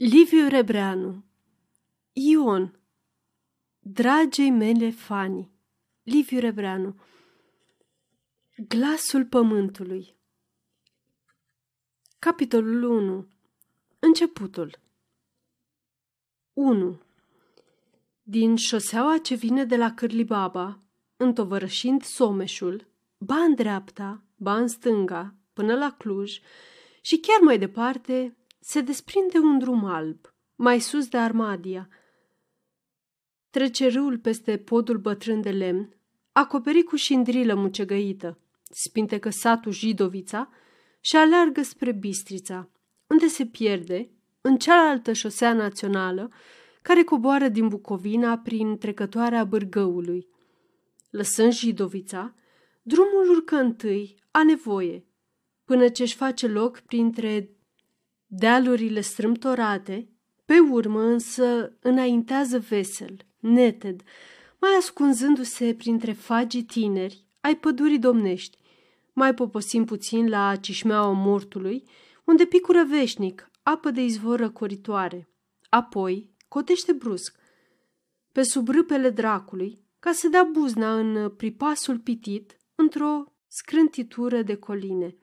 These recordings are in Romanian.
Liviu Rebreanu. Ion. Dragei mele fani. Liviu Rebreanu. Glasul pământului. Capitolul 1 Începutul. 1. Din șoseaua ce vine de la Cârlibaba, întovărășind Someșul, ba în dreapta, ba în stânga, până la Cluj și chiar mai departe, se desprinde un drum alb, mai sus de Armadia. Trece râul peste podul bătrân de lemn, acoperit cu șindrilă mucegăită, spintecă satul Jidovița și aleargă spre Bistrița, unde se pierde, în cealaltă șosea națională, care coboară din Bucovina prin trecătoarea Bârgăului. Lăsând Jidovița, drumul urcă întâi, a nevoie, până ce își face loc printre Dealurile strâmtorate, pe urmă însă înaintează vesel, neted, mai ascunzându-se printre fagii tineri ai pădurii domnești, mai poposim puțin la cișmeaua mortului, unde picură veșnic apă de izvor răcoritoare. Apoi cotește brusc, pe sub râpele dracului, ca să dea buzna în pripasul pitit într-o scrântitură de coline.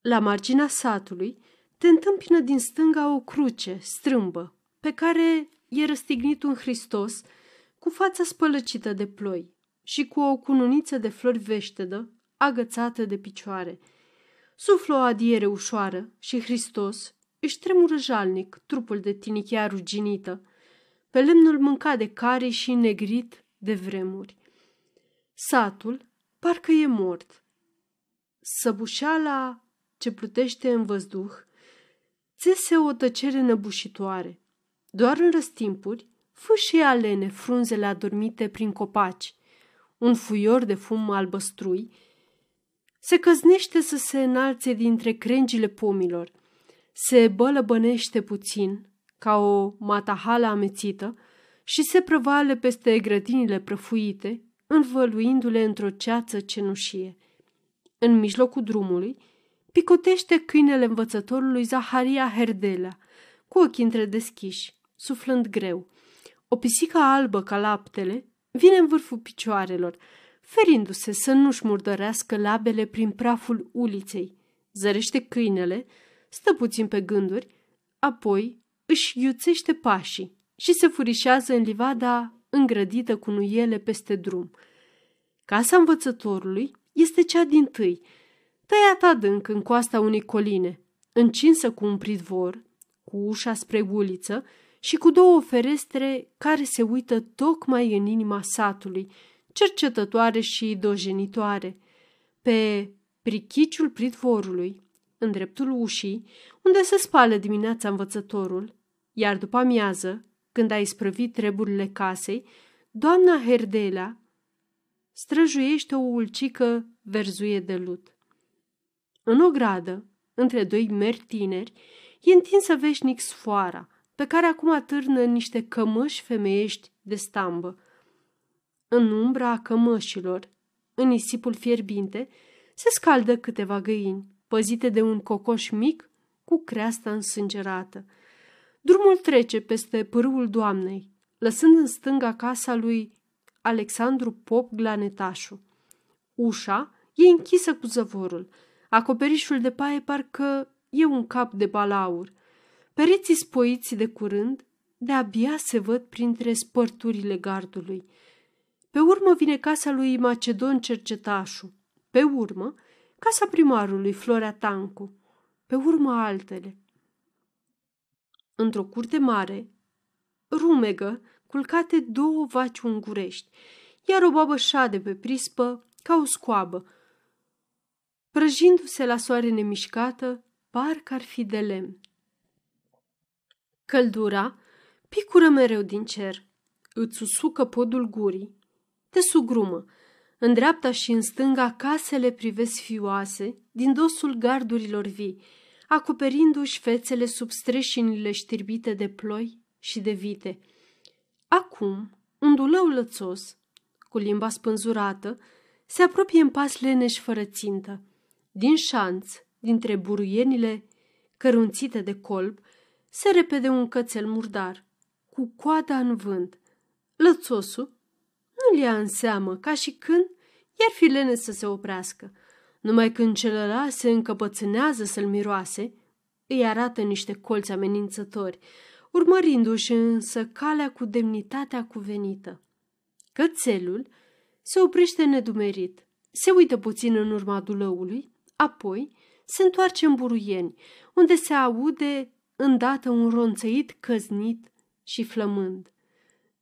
La marginea satului, te întâmpină din stânga o cruce strâmbă, pe care e răstignit un Hristos cu fața spălăcită de ploi și cu o cununiță de flori veștedă agățată de picioare. Suflă o adiere ușoară și Hristos își tremură jalnic trupul de tinichea ruginită, pe lemnul mâncat de care și negrit de vremuri. Satul parcă e mort. Săbușeala ce plutește în văzduh țese o tăcere năbușitoare. Doar în răstimpuri, fâșii alene frunzele adormite prin copaci. Un fuior de fum albăstrui se căznește să se înalțe dintre crengile pomilor, se bălăbănește puțin, ca o matahală amețită, și se prăvale peste grădinile prăfuite, învăluindu-le într-o ceață cenușie. În mijlocul drumului, picotește câinele învățătorului Zaharia Herdelea, cu ochii întredeschiși, suflând greu. O pisică albă ca laptele vine în vârful picioarelor, ferindu-se să nu-și murdărească labele prin praful uliței. Zărește câinele, stă puțin pe gânduri, apoi își iuțește pașii și se furișează în livada îngrădită cu nuiele peste drum. Casa învățătorului este cea din tâi, tăiat adânc în coasta unei coline, încinsă cu un pridvor, cu ușa spre uliță și cu două ferestre care se uită tocmai în inima satului, cercetătoare și dojenitoare. Pe prichiciul pridvorului, în dreptul ușii, unde se spală dimineața învățătorul, iar după amiază, când a isprăvit treburile casei, doamna Herdelea străjuiește o ulcică verzuie de lut. În o gradă, între doi meri tineri, e întinsă veșnic sfoara, pe care acum atârnă niște cămăși femeiești de stambă. În umbra cămășilor, în nisipul fierbinte, se scaldă câteva găini, păzite de un cocoș mic cu creasta însângerată. Drumul trece peste pârâul doamnei, lăsând în stânga casa lui Alexandru Pop Glanetașu. Ușa e închisă cu zăvorul, Acoperișul de paie parcă e un cap de balaur. Pereții spoiți de curând, de-abia se văd printre spărturile gardului. Pe urmă vine casa lui Macedon Cercetașu, pe urmă casa primarului Florea Tancu, pe urmă altele. Într-o curte mare, rumegă, culcate două vaci ungurești, iar o babă șade pe prispă ca o scoabă, prăjindu-se la soare nemișcată, parcă ar fi de lemn. Căldura picură mereu din cer, îți usucă podul gurii, te sugrumă. În dreapta și în stânga casele privesc fioase din dosul gardurilor vii, acoperindu-și fețele sub streșinile știrbite de ploi și de vite. Acum, un dulău lățos, cu limba spânzurată, se apropie în pas leneș fără țintă. Din șanț, dintre buruienile cărunțite de colb, se repede un cățel murdar, cu coada în vânt. Lățosul nu-l ia în seamă, ca și când iar fi lene să se oprească. Numai când celălalt se încăpățânează să-l miroase, îi arată niște colți amenințători, urmărindu-și însă calea cu demnitatea cuvenită. Cățelul se oprește nedumerit, se uită puțin în urma dulăului, apoi se întoarce în buruieni, unde se aude îndată un ronțăit căznit și flămând.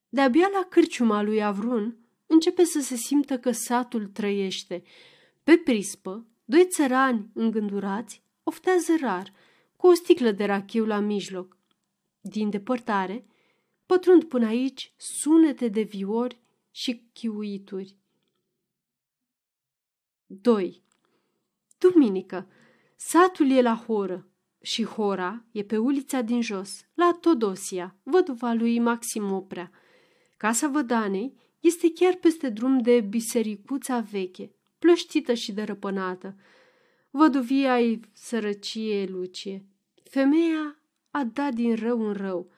De-abia la cârciuma lui Avrun începe să se simtă că satul trăiește. Pe prispă, doi țărani îngândurați oftează rar, cu o sticlă de rachiu la mijloc. Din depărtare, pătrund până aici sunete de viori și chiuituri. 2. Duminică. Satul e la horă și hora e pe ulița din jos, la Todosia, văduva lui Maxim Oprea. Casa Vădanei este chiar peste drum de bisericuța veche, plăștită și dărăpânată. Văduvia ei sărăcie Lucie. Femeia a dat din rău în rău.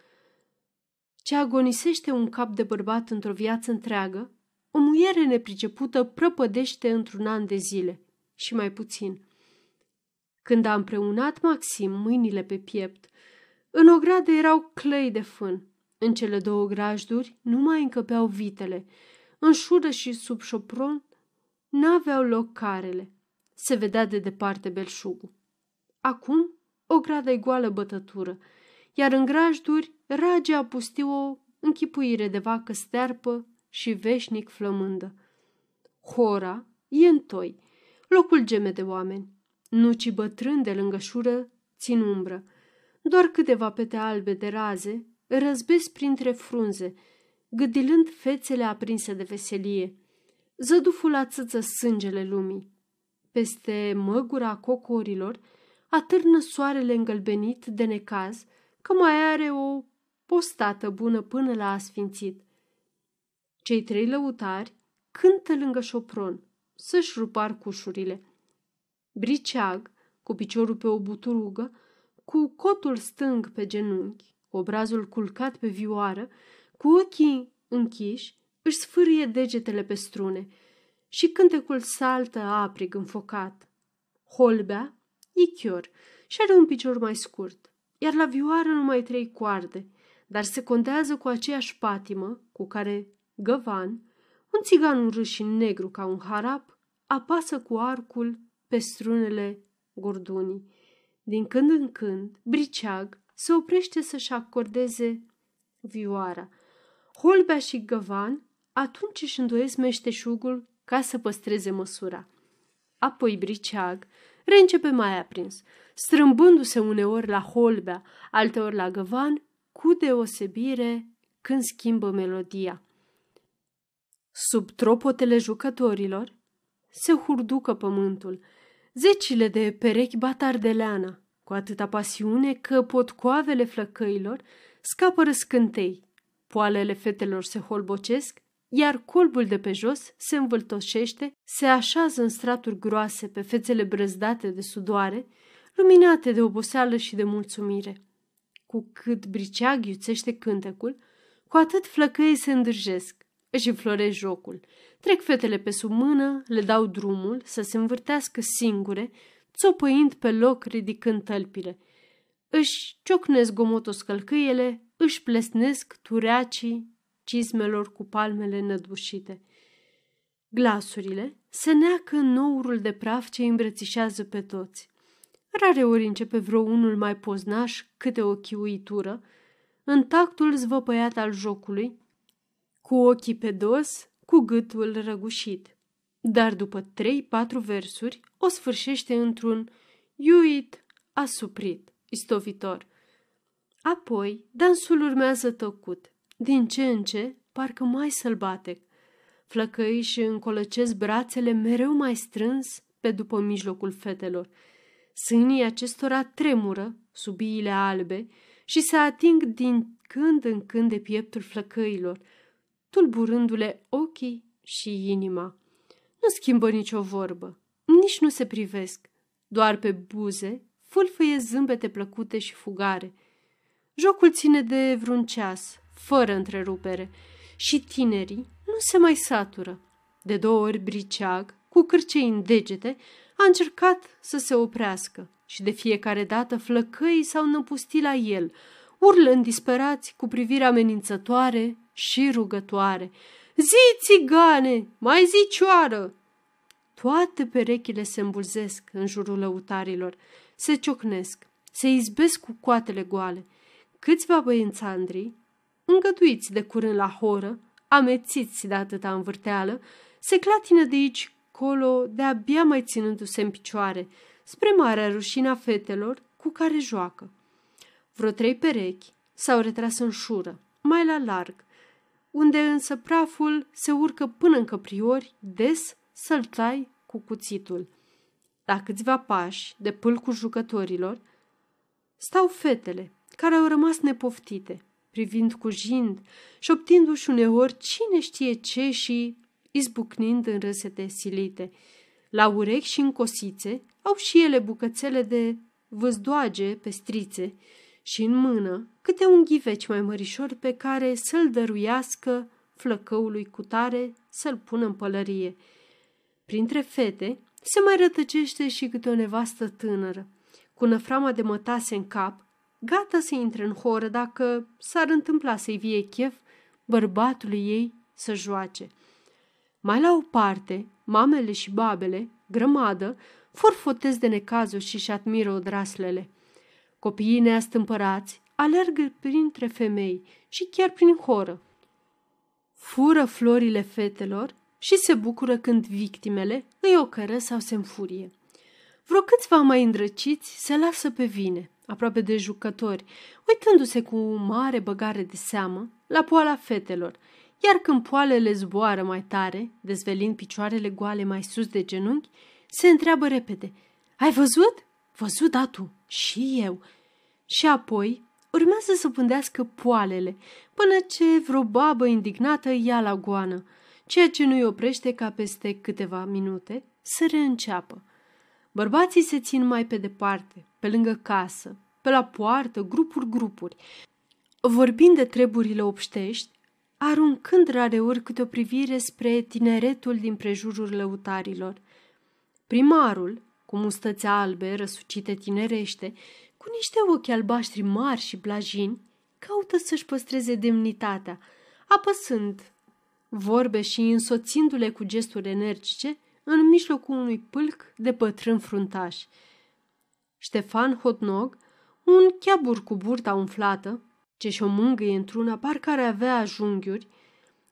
Ce agonisește un cap de bărbat într-o viață întreagă, o muiere nepricepută prăpădește într-un an de zile și mai puțin. Când a împreunat Maxim mâinile pe piept, în ogradă erau clăi de fân. În cele două grajduri nu mai încăpeau vitele. În șură și sub șopron n-aveau loc carele. Se vedea de departe belșugul. Acum o gradă goală bătătură, iar în grajduri rage a pusti o închipuire de vacă stearpă și veșnic flămândă. Hora e întoi, locul geme de oameni. Nucii bătrâni de lângă șură țin umbră. Doar câteva pete albe de raze răzbesc printre frunze, gâdilând fețele aprinse de veselie. Zăduful ațăță sângele lumii. Peste măgura cocorilor atârnă soarele îngălbenit de necaz că mai are o postată bună până la asfințit. Cei trei lăutari cântă lângă șopron să-și rupă arcușurile. Briceag, cu piciorul pe o buturugă, cu cotul stâng pe genunchi, obrazul culcat pe vioară, cu ochii închiși, își sfârie degetele pe strune și cântecul saltă aprig înfocat. Holbea e chior și are un picior mai scurt, iar la vioară numai trei coarde, dar se contează cu aceeași patimă cu care Găvan, un țigan urât și negru ca un harap, apasă cu arcul pe strunele gordunii. Din când în când, briceag se oprește să-și acordeze vioara. Holbea și Găvan atunci își îndoiesc meșteșugul ca să păstreze măsura. Apoi briceag reîncepe mai aprins, strâmbându-se uneori la Holbea, alteori la Găvan, cu deosebire când schimbă melodia. Sub tropotele jucătorilor? Se hurducă pământul, zecile de perechi bat ardeleana, cu atâta pasiune că potcoavele flăcăilor scapă răscântei, poalele fetelor se holbocesc, iar colbul de pe jos se învâltoșește, se așează în straturi groase pe fețele brăzdate de sudoare, luminate de oboseală și de mulțumire. Cu cât briceag iuțește cântecul, cu atât flăcăii se îndrăjesc, își înfloresc jocul. Trec fetele pe sub mână, le dau drumul să se învârtească singure, țopăind pe loc, ridicând tălpile. Își ciocnesc gomotos călcâiele, își plesnesc tureacii cizmelor cu palmele nădușite. Glasurile se neacă în nourul de praf ce îmbrățișează pe toți. Rare ori începe vreo unul mai poznaș câte o chiuitură, în tactul zvăpăiat al jocului, cu ochii pe dos, cu gâtul răgușit. Dar după trei-patru versuri o sfârșește într-un iuit asuprit, istovitor. Apoi, dansul urmează tăcut, din ce în ce, parcă mai sălbatec. Flăcăii și încolăcesc brațele mereu mai strâns pe după mijlocul fetelor. Sânii acestora tremură, subiile albe, și se ating din când în când de pieptul flăcăilor, tulburându-le ochii și inima. Nu schimbă nicio vorbă, nici nu se privesc, doar pe buze fâlfâie zâmbete plăcute și fugare. Jocul ține de vreun ceas, fără întrerupere, și tinerii nu se mai satură. De două ori briceag, cu cârcei în degete, a încercat să se oprească și de fiecare dată flăcăii s-au năpustit la el, urlând disperați cu privire amenințătoare și rugătoare. Zi, țigane, mai zi cioară! Toate perechile se îmbulzesc în jurul lăutarilor, se ciocnesc, se izbesc cu coatele goale. Câțiva băiețandri, îngăduiți de curând la horă, amețiți de atâta învârteală, se clatină de aici colo, de-abia mai ținându-se în picioare, spre marea rușina fetelor cu care joacă. Vreo trei perechi s-au retras în șură, mai la larg, unde însă praful se urcă până în căpriori, des să-l tai cu cuțitul. La câțiva pași de pâlcul jucătorilor stau fetele, care au rămas nepoftite, privind cu jind, șoptindu-și uneori cine știe ce și izbucnind în râsete silite. La urechi și în cosițe au și ele bucățele de văzdoage pestrițe și în mână câte un ghiveci mai mărișor pe care să-l dăruiască flăcăului cu tare să-l pună în pălărie. Printre fete se mai rătăcește și câte o nevastă tânără, cu năframa de mătase în cap, gata să intre în horă dacă s-ar întâmpla să-i vie chef bărbatului ei să joace. Mai la o parte, mamele și babele, grămadă, forfotez de necazuri și-și admiră odraslele. Copiii neastâmpărați alergă printre femei și chiar prin horă. Fură florile fetelor și se bucură când victimele îi ocără sau se înfurie. Vreo câțiva mai îndrăciți se lasă pe vine, aproape de jucători, uitându-se cu mare băgare de seamă la poala fetelor, iar când poalele zboară mai tare, dezvelind picioarele goale mai sus de genunchi, se întreabă repede, Ai văzut? Văzut, da, tu. Și eu. Și apoi urmează să pândească poalele, până ce vreo babă indignată ia la goană, ceea ce nu-i oprește ca peste câteva minute să reînceapă. Bărbații se țin mai pe departe, pe lângă casă, pe la poartă, grupuri-grupuri. Vorbind de treburile obștești, aruncând rareori câte o privire spre tineretul din prejurul lăutarilor. Primarul, cu mustăți albe, răsucite tinerește, cu niște ochi albaștri mari și blajini, caută să-și păstreze demnitatea, apăsând vorbe și însoțindu-le cu gesturi energice în mijlocul unui pâlc de pătrân fruntași. Ștefan Hotnog, un chiabur cu burta umflată, ce și-o mângâie într-una, parcă ar avea junghiuri,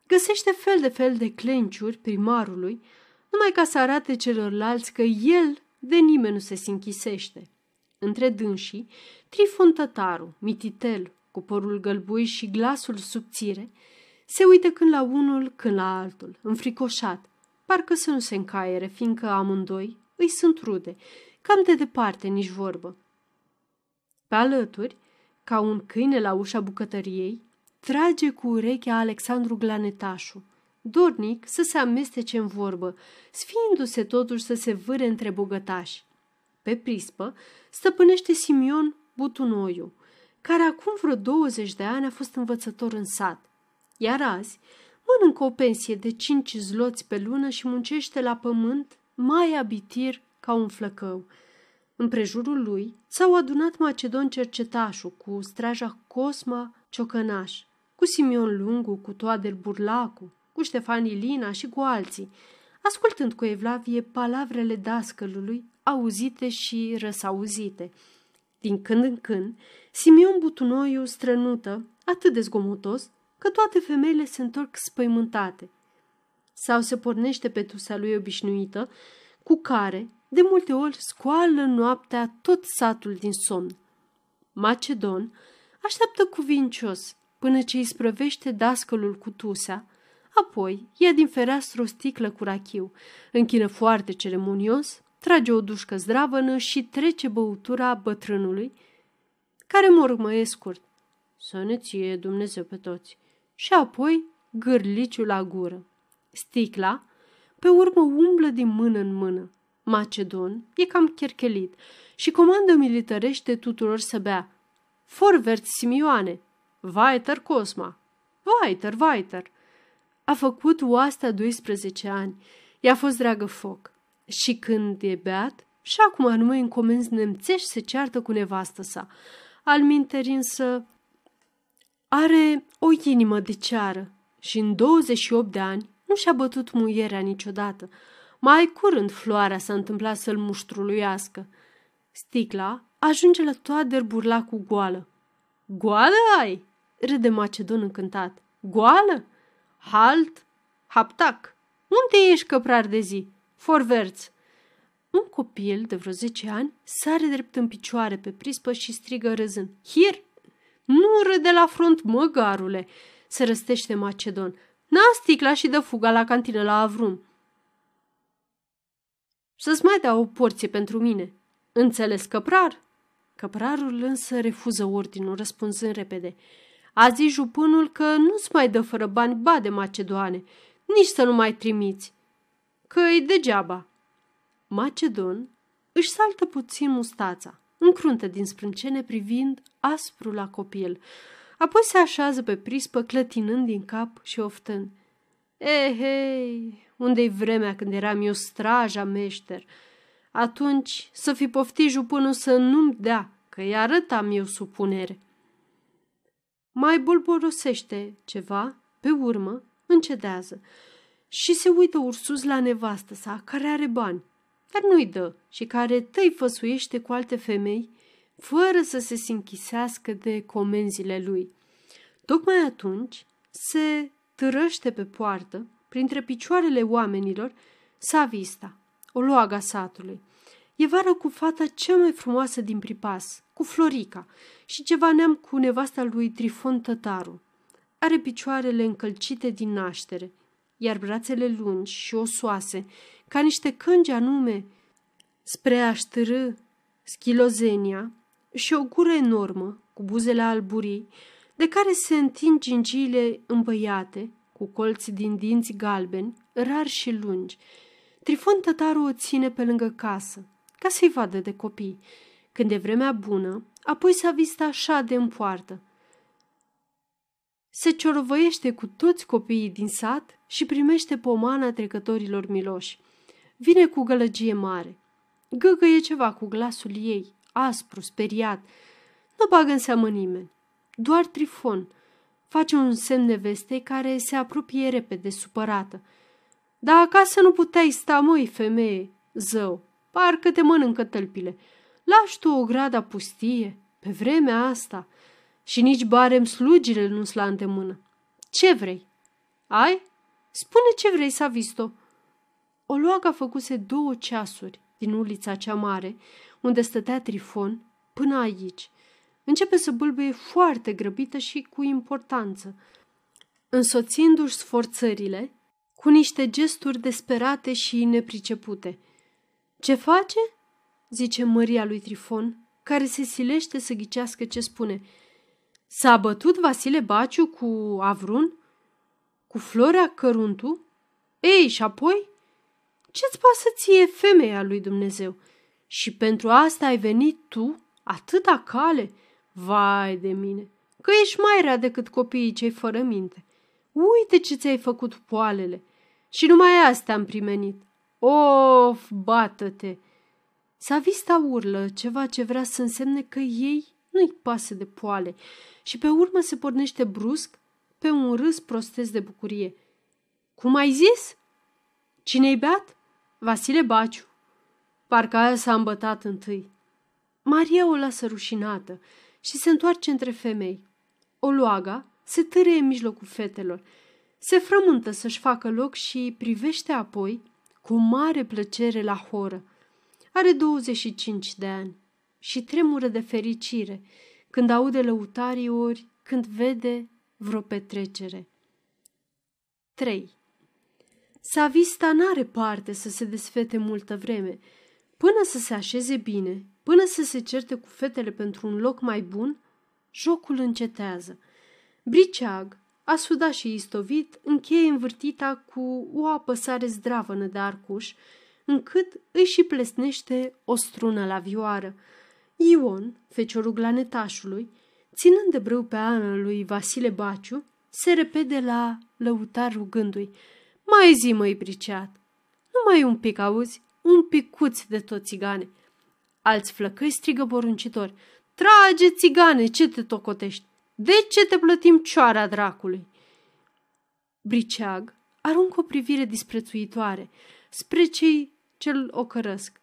găsește fel de fel de clenciuri primarului, numai ca să arate celorlalți că el de nimeni nu se sinchisește. Între dânsii, Trifon Tătaru, mititel, cu părul gălbui și glasul subțire, se uită când la unul, când la altul, înfricoșat, parcă să nu se încaiere, fiindcă amândoi îi sunt rude, cam de departe nici vorbă. Pe alături, ca un câine la ușa bucătăriei, trage cu urechea Alexandru Glanetașu, dornic să se amestece în vorbă, sfiindu-se totuși să se vâre între bogătași. Pe prispă stăpânește Simion Butunoiu, care acum vreo 20 de ani a fost învățător în sat, iar azi mănâncă o pensie de cinci zloți pe lună și muncește la pământ mai abitir ca un flăcău. În prejurul lui s-au adunat Macedon Cercetașu cu straja Cosma Ciocănaș, cu Simion Lungu, cu Toader Burlacu, cu Ștefan Ilina și cu alții, ascultând cu evlavie palavrele dascălului, auzite și răsauzite. Din când în când, Simion Butunoiu strănută, atât de zgomotos, că toate femeile se întorc spăimântate. Sau se pornește pe tusa lui obișnuită, cu care, de multe ori, scoală noaptea tot satul din somn. Macedon așteaptă cuvincios până ce îi sprăvește dascălul cu tusea, apoi ia din fereastră o sticlă cu rachiu, închină foarte ceremonios, trage o dușcă zdravănă și trece băutura bătrânului, care mormăie scurt. Să ne ție Dumnezeu pe toți și apoi gârliciul la gură. Sticla, pe urmă, umblă din mână în mână. Macedon e cam cherchelit și comandă militărește tuturor să bea. Forvert Simioane, Vaiter Cosma, Vaiter, Vaiter. A făcut oastea 12 ani, i-a fost dragă foc. Și când e beat, și acum numai în comenzi nemțești se ceartă cu nevastă sa. Al însă are o inimă de ceară și în 28 de ani nu și-a bătut muierea niciodată. Mai curând floarea s-a întâmplat să-l muștruluiască. Sticla ajunge la toader burla cu goală. Goală ai? râde Macedon încântat. Goală? Halt? Haptac? Unde ești căprar de zi? Forverț. Un copil de vreo zece ani sare drept în picioare pe prispă și strigă râzând. Hir! Nu râde la front, măgarule! Se răstește Macedon. Na sticla și dă fuga la cantină la Avrum. Să-ți mai dea o porție pentru mine. Înțeles, căprar? Căprarul însă refuză ordinul, răspunzând repede. A zis jupânul că nu-ți mai dă fără bani ba de macedoane, nici să nu mai trimiți, că e degeaba. Macedon își saltă puțin mustața, încruntă din sprâncene privind aspru la copil, apoi se așează pe prispă clătinând din cap și oftând. Ehei, eh, unde-i vremea când eram eu straja meșter? Atunci să fi poftit jupânul să nu-mi dea, că îi arătam eu supunere. Mai bolborosește ceva, pe urmă încedează și se uită ursus la nevastă sa, care are bani, dar nu-i dă și care tăi făsuiește cu alte femei, fără să se sinchisească de comenzile lui. Tocmai atunci se târăște pe poartă, printre picioarele oamenilor, Savista, o loaga satului. E vară cu fata cea mai frumoasă din pripas, cu Florica, și ceva neam cu nevasta lui Trifon Tătaru. Are picioarele încălcite din naștere, iar brațele lungi și osoase, ca niște cângi anume, spre a ștârâ schilozenia și o gură enormă, cu buzele alburii, de care se întind gingiile îmbăiate, cu colți din dinți galbeni, rari și lungi. Trifon Tătaru o ține pe lângă casă, ca să-i vadă de copii. Când e vremea bună, apoi s-a vist așa de în poartă. Se ciorovăiește cu toți copiii din sat și primește pomana trecătorilor miloși. Vine cu gălăgie mare. Găgăie ceva cu glasul ei, aspru, speriat. Nu bagă în seamă nimeni. Doar Trifon face un semn nevestei care se apropie repede, supărată. Dar acasă nu puteai sta, măi, femeie, zău, parcă te mănâncă tălpile. Lași tu o grada pustie, pe vremea asta, și nici barem slugile nu-s la îndemână. Ce vrei? Ai? Spune ce vrei, s-a visto. O luaga făcuse două ceasuri din ulița cea mare, unde stătea Trifon, până aici. Începe să bâlbâie foarte grăbită și cu importanță, însoțindu-și sforțările cu niște gesturi desperate și nepricepute. Ce face?" zice Maria lui Trifon, care se silește să ghicească ce spune. S-a bătut Vasile Baciu cu Avrun? Cu Florea Căruntu? Ei, și apoi? Ce-ți pasă ție, femeia lui Dumnezeu? Și pentru asta ai venit tu atâta cale? Vai de mine, că ești mai rea decât copiii cei fără minte. Uite ce ți-ai făcut poalele. Și numai astea am primenit. Of, bată-te! Savista urlă ceva ce vrea să însemne că ei nu-i pasă de poale și pe urmă se pornește brusc pe un râs prostesc de bucurie. Cum ai zis? Cine-i beat? Vasile Baciu. Parcă aia s-a îmbătat întâi. Maria o lasă rușinată și se întoarce între femei. O luaga se târâie în mijlocul fetelor, se frământă să-și facă loc și privește apoi cu mare plăcere la horă. Are 25 de ani și tremură de fericire când aude lăutarii ori când vede vreo petrecere. 3. Savista n-are parte să se desfete multă vreme, până să se așeze bine, până să se certe cu fetele pentru un loc mai bun, jocul încetează. Briceag, asudat și istovit, încheie învârtita cu o apăsare zdravănă de arcuș, încât îi și plesnește o strună la vioară. Ion, feciorul glanetașului, ținând de brâu pe Ana lui Vasile Baciu, se repede la lăutar rugându-i. Mai zi, măi, briceat! Numai un pic, auzi? Un picuț de tot țigane. Alți flăcăi strigă poruncitor. Trage, țigane, ce te tocotești? De ce te plătim cioara dracului? Briceag aruncă o privire disprețuitoare spre cei ce-l ocărăsc,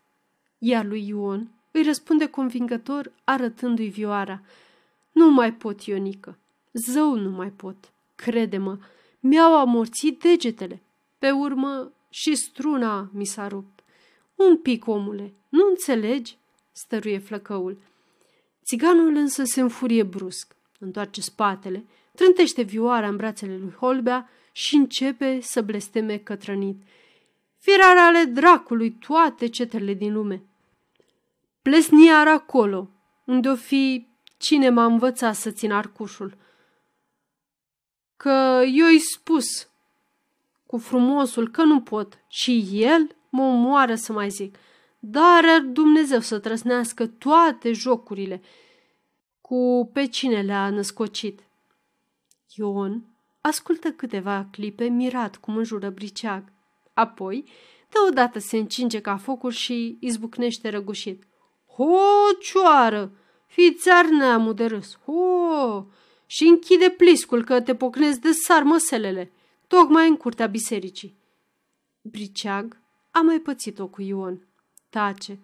iar lui Ion îi răspunde convingător arătându-i vioara. Nu mai pot, Ionică, zău nu mai pot, crede-mă, mi-au amorțit degetele. Pe urmă și struna mi s-a rupt. Un pic, omule, nu înțelegi? stăruie flăcăul. Țiganul însă se înfurie brusc, întoarce spatele, trântește vioara în brațele lui Holbea și începe să blesteme cătrănit. Firare ale dracului toate cetele din lume. Plesniar acolo, unde o fi cine m-a învățat să țin arcușul. Că eu-i spus cu frumosul că nu pot și el mă omoară să mai zic. Dar Dumnezeu să trăsnească toate jocurile cu pe cine le-a născocit. Ion ascultă câteva clipe mirat cum înjură briceag. Apoi, deodată se încinge ca focul și izbucnește răgușit. Ho, cioară! Fiți ar neamul de râs! Ho! Și închide pliscul că te pocnezi de sar măselele, tocmai în curtea bisericii. Briceag a mai pățit-o cu Ion. Tace.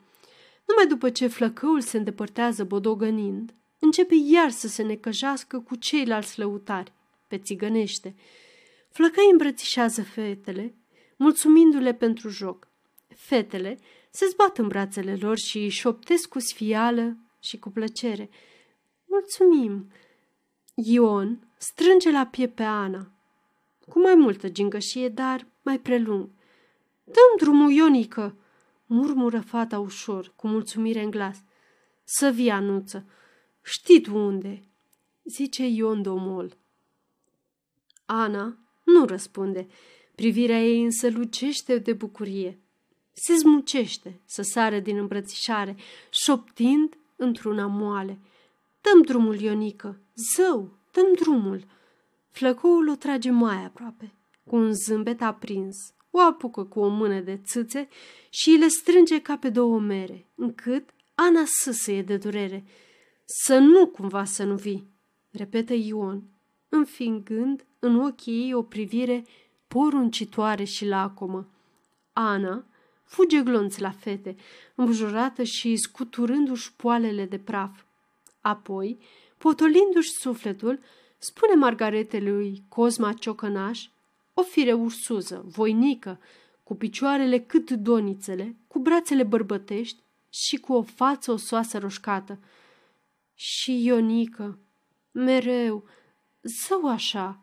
Numai după ce flăcăul se îndepărtează bodogănind, începe iar să se necăjească cu ceilalți lăutari, pe țigănește. Flăcăi îmbrățișează fetele, mulțumindu-le pentru joc. Fetele se zbat în brațele lor și șoptesc cu sfială și cu plăcere. Mulțumim! Ion strânge la pie pe Ana, cu mai multă gingășie, dar mai prelung. Dăm drumul, Ionică!" murmură fata ușor, cu mulțumire în glas. Să vii, anuță, știi tu unde, zice Ion domol. Ana nu răspunde, privirea ei însă lucește de bucurie. Se zmucește să sară din îmbrățișare, șoptind într-una moale. Dăm drumul, Ionică, zău, dăm drumul. Flăcoul o trage mai aproape, cu un zâmbet aprins, o apucă cu o mână de țâțe și le strânge ca pe două mere, încât Ana sâsâie de durere. Să nu cumva să nu vii, repetă Ion, înfingând în ochii ei o privire poruncitoare și lacomă. Ana fuge glonț la fete, îmbujurată și scuturându-și poalele de praf. Apoi, potolindu-și sufletul, spune Margaretelui Cosma Ciocănaș o fire ursuză, voinică, cu picioarele cât donițele, cu brațele bărbătești și cu o față osoasă roșcată. Și Ionică, mereu, zău așa,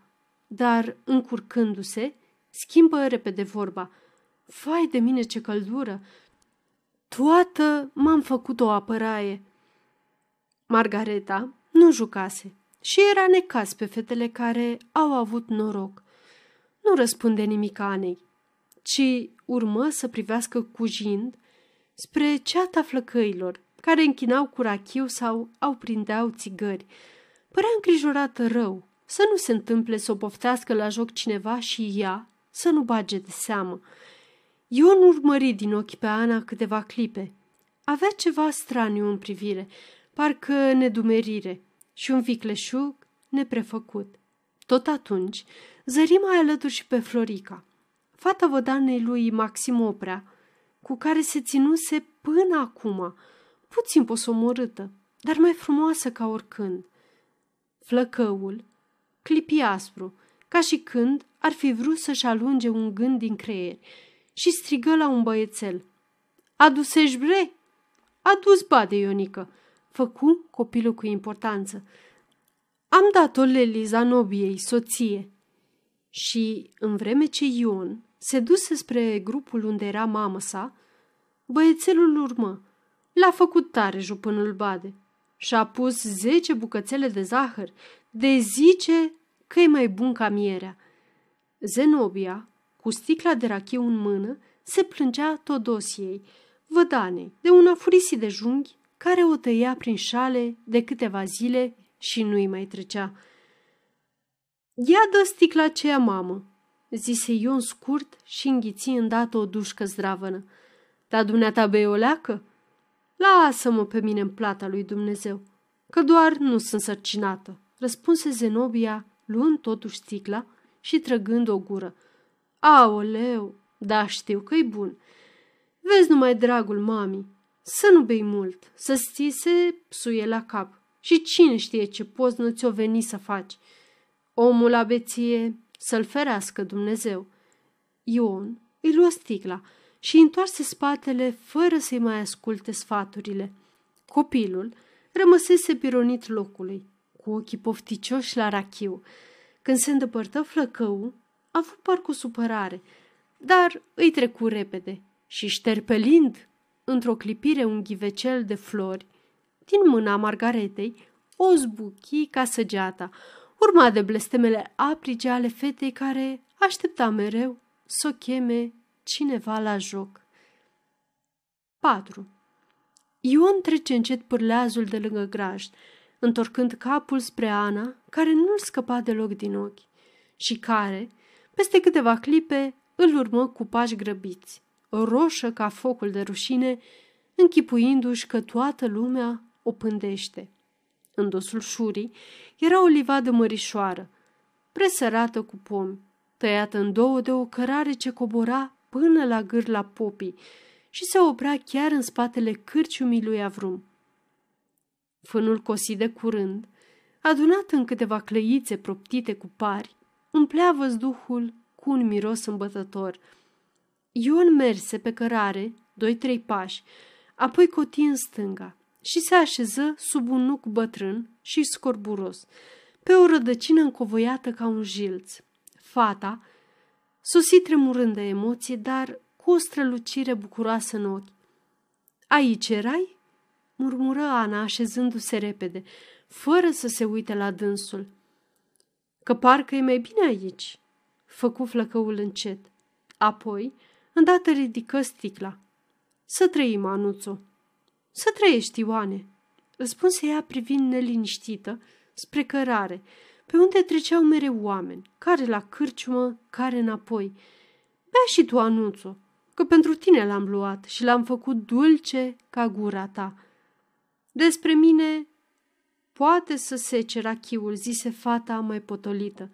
dar, încurcându-se, schimbă repede vorba. Vai de mine ce căldură! Toată m-am făcut o apăraie. Margareta nu jucase și era necas pe fetele care au avut noroc nu răspunde nimic Anei, ci urmă să privească cujind spre ceata flăcăilor, care închinau cu rachiu sau au prindeau țigări. Părea îngrijorată rău să nu se întâmple să o poftească la joc cineva și ea să nu bage de seamă. Ion urmări din ochi pe Ana câteva clipe. Avea ceva straniu în privire, parcă nedumerire și un vicleșug neprefăcut. Tot atunci zări mai alături și pe Florica, fata vădanei lui Maxim Oprea, cu care se ținuse până acum, puțin posomorâtă, dar mai frumoasă ca oricând. Flăcăul clipi aspru, ca și când ar fi vrut să-și alunge un gând din creier și strigă la un băiețel. Adusești bre? Adus bade, Ionică, făcu copilul cu importanță. Am dat-o Leliza Nobiei, soție. Și, în vreme ce Ion se duse spre grupul unde era mamă sa, băiețelul urmă. L-a făcut tare jupânul bade și-a pus zece bucățele de zahăr, de zice că e mai bun ca mierea. Zenobia, cu sticla de rachiu în mână, se plângea Todosiei, vădanei, de un afurisit de junghi care o tăia prin șale de câteva zile și nu-i mai trecea. Ia dă sticla aceea, mamă, zise Ion scurt și înghiți îndată o dușcă zdravănă. Da dumneata bei o leacă? Lasă-mă pe mine în plata lui Dumnezeu, că doar nu sunt sărcinată, răspunse Zenobia, luând totuși sticla și trăgând o gură. Aoleu, da știu că-i bun. Vezi numai dragul mami, să nu bei mult, să ți se psuie la cap. Și cine știe ce poți nu ți-o veni să faci? Omul la beție să-l ferească Dumnezeu. Ion îi luă sticla și întoarse spatele fără să-i mai asculte sfaturile. Copilul rămăsese pironit locului, cu ochii pofticioși la rachiu. Când se îndepărtă flăcău, a avut parcă supărare, dar îi trecu repede și șterpelind într-o clipire un ghivecel de flori, din mâna Margaretei, o zbuchi ca săgeata, urma de blestemele aprige ale fetei care aștepta mereu să o cheme cineva la joc. 4. Ion trece încet pârleazul de lângă grajd, întorcând capul spre Ana, care nu-l scăpa deloc din ochi și care, peste câteva clipe, îl urmă cu pași grăbiți, roșă ca focul de rușine, închipuindu-și că toată lumea o pândește. În dosul șurii era o livadă mărișoară, presărată cu pomi, tăiată în două de o cărare ce cobora până la gârla popii și se oprea chiar în spatele cârciumii lui Avrum. Fânul cosit de curând, adunat în câteva clăițe proptite cu pari, umplea văzduhul cu un miros îmbătător. Ion merse pe cărare, doi-trei pași, apoi coti în stânga și se așeză sub un nuc bătrân și scorburos, pe o rădăcină încovoiată ca un jilț. Fata, sosi tremurând de emoție, dar cu o strălucire bucuroasă în ochi. Aici erai?" murmură Ana, așezându-se repede, fără să se uite la dânsul. Că parcă e mai bine aici, făcu flăcăul încet. Apoi, îndată ridică sticla. Să trăim, Anuțo. Să trăiești, Ioane, răspunse ea privind neliniștită spre cărare, pe unde treceau mereu oameni, care la cârciumă, care înapoi. Bea și tu, Anuțo, că pentru tine l-am luat și l-am făcut dulce ca gura ta. Despre mine poate să se cerachiul, zise fata mai potolită.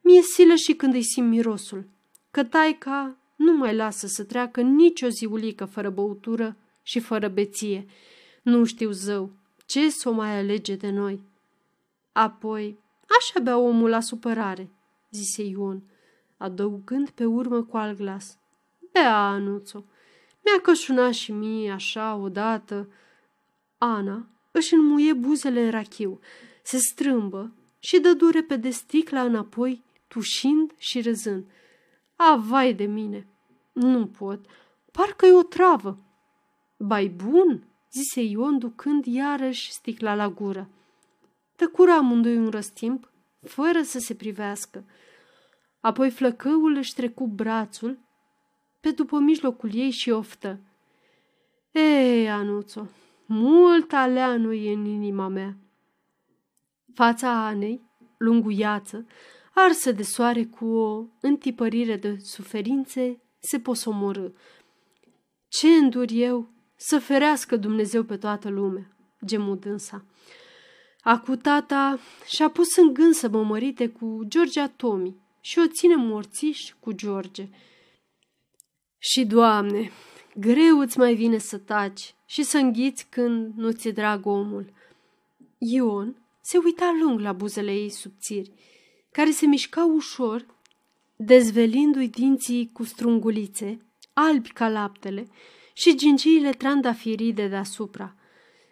Mie silă și când îi simt mirosul, că taica nu mai lasă să treacă nicio ziulică fără băutură și fără beție. Nu știu zău ce să o mai alege de noi. Apoi, așa bea omul la supărare, zise Ion, adăugând pe urmă cu alt glas. Bea, Anuțo, mi-a cășunat și mie așa odată. Ana își înmuie buzele în rachiu, se strâmbă și dă dure pe sticla înapoi, tușind și râzând. A, vai de mine! Nu pot, parcă e o travă. Bai bun, zise Ion, ducând iarăși sticla la gură. Tăcură amândoi un răstimp, fără să se privească. Apoi flăcăul își trecu brațul pe după mijlocul ei și oftă. Ei, Anuțo, mult alea nu e în inima mea. Fața Anei, lunguiață, arsă de soare cu o întipărire de suferințe, se posomorâ. Ce îndur eu să ferească Dumnezeu pe toată lumea, gemu dânsa. Acu tata și-a pus în gând să mă mărite cu Georgia Tomi și o ține morțiș cu George. Și, Doamne, greu îți mai vine să taci și să înghiți când nu ți-e drag omul. Ion se uita lung la buzele ei subțiri, care se mișcau ușor, dezvelindu-i dinții cu strungulițe, albi ca laptele, și gingiile trandafirii de deasupra.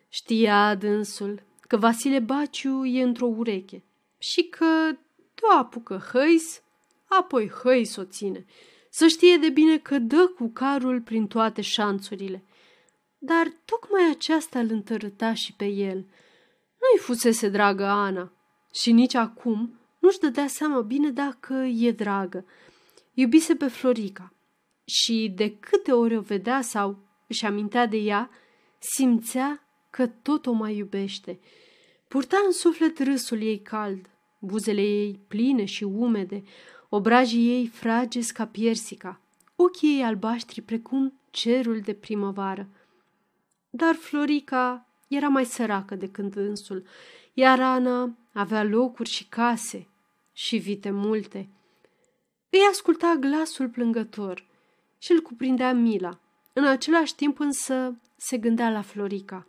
Știa dânsul că Vasile Baciu e într-o ureche și că te apucă hăis, apoi hăis o ține. Să știe de bine că dă cu carul prin toate șanțurile. Dar tocmai aceasta îl întărâta și pe el. Nu-i fusese dragă Ana și nici acum nu-și dădea seama bine dacă e dragă. Iubise pe Florica și de câte ori o vedea sau își amintea de ea, simțea că tot o mai iubește. Purta în suflet râsul ei cald, buzele ei pline și umede, obrajii ei fragezi ca piersica, ochii ei albaștri precum cerul de primăvară. Dar Florica era mai săracă decât însul, iar Ana avea locuri și case și vite multe. Îi asculta glasul plângător și îl cuprindea mila. În același timp însă se gândea la Florica.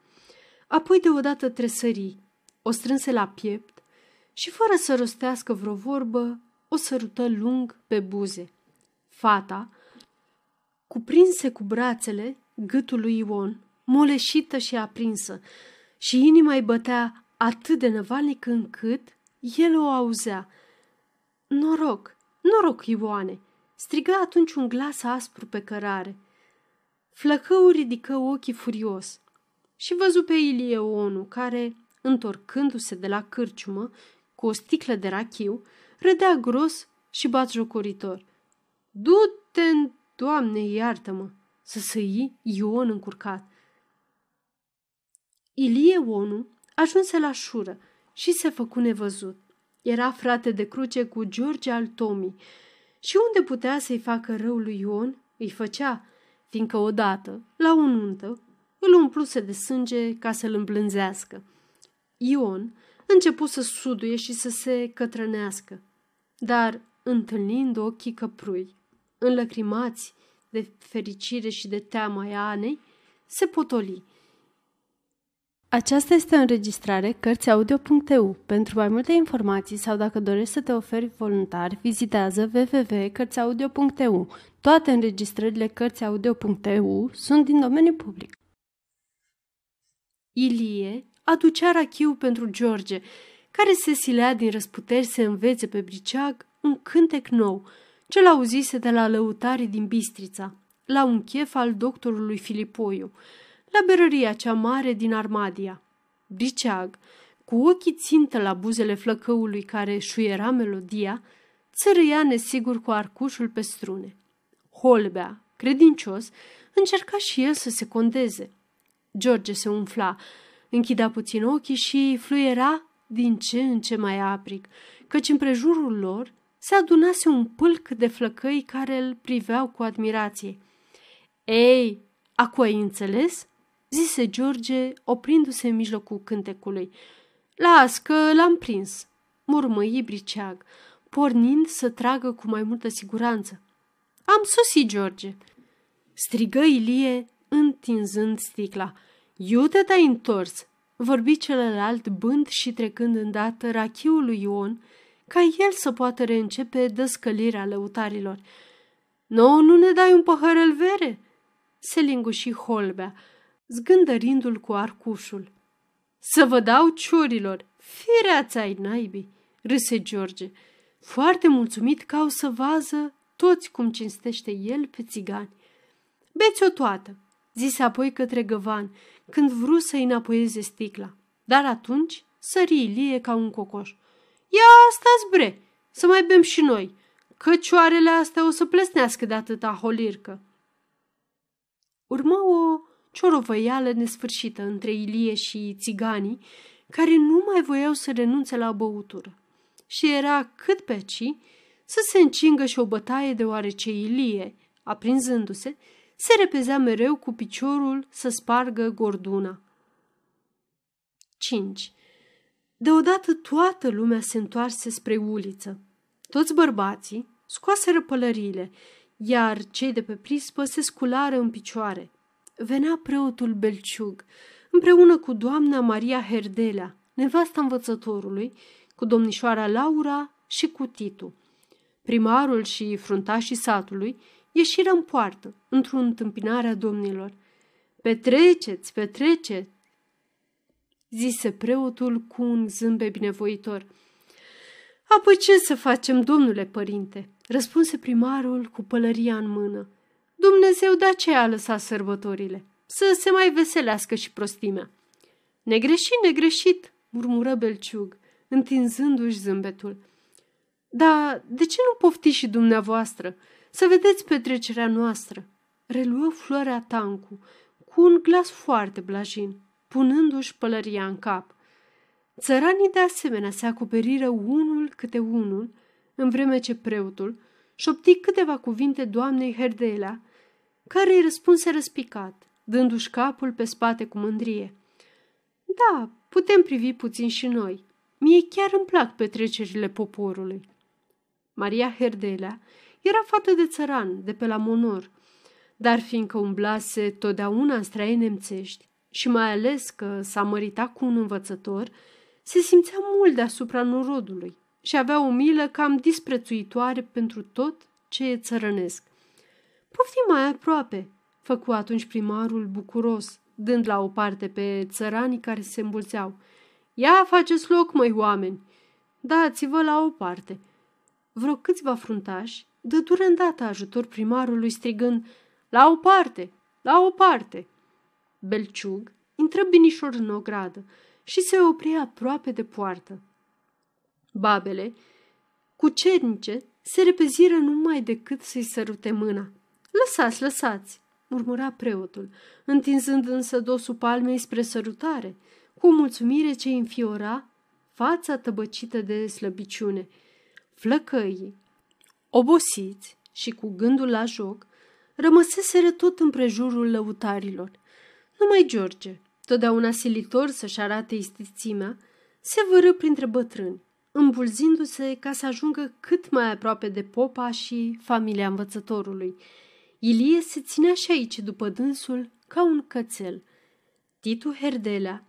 Apoi deodată tresării, o strânse la piept și, fără să rostească vreo vorbă, o sărută lung pe buze. Fata cuprinse cu brațele gâtul lui Ion, moleșită și aprinsă, și inima îi bătea atât de năvalnic încât el o auzea. Noroc, noroc, Ioane!" strigă atunci un glas aspru pe cărare. Flăcău ridică ochii furios și văzu pe Ilie Onu, care, întorcându-se de la cârciumă, cu o sticlă de rachiu, râdea gros și batjocoritor. Du-te, Doamne, iartă-mă! Să săi Ion încurcat. Ilie Onu ajunse la șură și se făcu nevăzut. Era frate de cruce cu George al Tomii și unde putea să-i facă rău lui Ion, îi făcea, fiindcă odată, la o nuntă, îl umpluse de sânge ca să-l îmblânzească. Ion începu să suduie și să se cătrănească, dar, întâlnind ochii căprui, înlăcrimați de fericire și de teamă a Anei, se potoli. Aceasta este o înregistrare Cărțiaudio.eu. Pentru mai multe informații sau dacă dorești să te oferi voluntar, vizitează www.cărțiaudio.eu. Toate înregistrările Cărțiaudio.eu sunt din domeniu public. Ilie aducea rachiu pentru George, care se silea din răsputeri să învețe pe briceag un cântec nou, ce-l auzise de la lăutarii din Bistrița, la un chef al doctorului Filipoiu, la berăria cea mare din Armadia. Briceag, cu ochii țintă la buzele flăcăului care șuiera melodia, țărâia nesigur cu arcușul pe strune. Holbea, credincios, încerca și el să se condeze. George se umfla, închidea puțin ochii și fluiera din ce în ce mai aprig, căci împrejurul lor se adunase un pâlc de flăcăi care îl priveau cu admirație. Ei, acu ai înțeles?" zise George, oprindu-se în mijlocul cântecului. Las că l-am prins, murmăi briceag, pornind să tragă cu mai multă siguranță. Am sosit, George, strigă Ilie, întinzând sticla. Iute te-ai întors, vorbi celălalt bând și trecând îndată rachiul lui Ion, ca el să poată reîncepe dăscălirea lăutarilor. Nu, nu ne dai un păhărel vere?" se linguși Holbea, zgândărindu-l cu arcușul. Să vă dau ciorilor, fireața ai naibii, râse George, foarte mulțumit că au să vază toți cum cinstește el pe țigani. Beți-o toată, zise apoi către Găvan, când vru să înapoieze sticla. Dar atunci sări Ilie ca un cocoș. Ia asta bre, să mai bem și noi, căcioarele astea o să plesnească de atâta holircă. Urmă o ciorovăială nesfârșită între Ilie și țiganii, care nu mai voiau să renunțe la băutură. Și era cât pe ci să se încingă și o bătaie deoarece Ilie, aprinzându-se, se repezea mereu cu piciorul să spargă gorduna. 5. Deodată toată lumea se întoarse spre uliță. Toți bărbații scoaseră pălările, iar cei de pe prispă se sculară în picioare. Venea preotul Belciug, împreună cu doamna Maria Herdelea, nevasta învățătorului, cu domnișoara Laura și cu Titu. Primarul și fruntașii satului ieșiră în poartă, într-o întâmpinare a domnilor. Petreceți, petreceți, zise preotul cu un zâmbet binevoitor. Apoi ce să facem, domnule părinte? răspunse primarul cu pălăria în mână. Dumnezeu de aceea a lăsat sărbătorile, să se mai veselească și prostimea. Negreșit, negreșit, murmură Belciug, întinzându-și zâmbetul. Da, de ce nu poftiți și dumneavoastră? Să vedeți petrecerea noastră, reluă floarea Tancu, cu un glas foarte blajin, punându-și pălăria în cap. Țăranii de asemenea se acoperiră unul câte unul, în vreme ce preotul șopti câteva cuvinte doamnei Herdelea, care îi răspunse răspicat, dându-și capul pe spate cu mândrie. Da, putem privi puțin și noi. Mie chiar îmi plac petrecerile poporului. Maria Herdelea era fată de țăran, de pe la Monor, dar fiindcă umblase totdeauna în straie nemțești și mai ales că s-a măritat cu un învățător, se simțea mult deasupra norodului și avea o milă cam disprețuitoare pentru tot ce e țărănesc. Poftim mai aproape, făcu atunci primarul bucuros, dând la o parte pe țăranii care se îmbulțeau. Ia faceți loc, măi oameni! Dați-vă la o parte! Vreo câțiva fruntași dădură îndată ajutor primarului strigând La o parte! La o parte! Belciug intră binișor în ogradă și se opri aproape de poartă. Babele, cu cernice, se repeziră numai decât să-i sărute mâna. Lăsați, lăsați, murmura preotul, întinzând însă dosul palmei spre sărutare, cu o mulțumire ce înfiora fața tăbăcită de slăbiciune. Flăcăii, obosiți și cu gândul la joc, rămăseseră tot împrejurul lăutarilor. Numai George, totdeauna silitor să-și arate istițimea, se vără printre bătrâni, îmbulzindu-se ca să ajungă cât mai aproape de popa și familia învățătorului. Ilie se ținea și aici după dânsul ca un cățel. Titu Herdelea,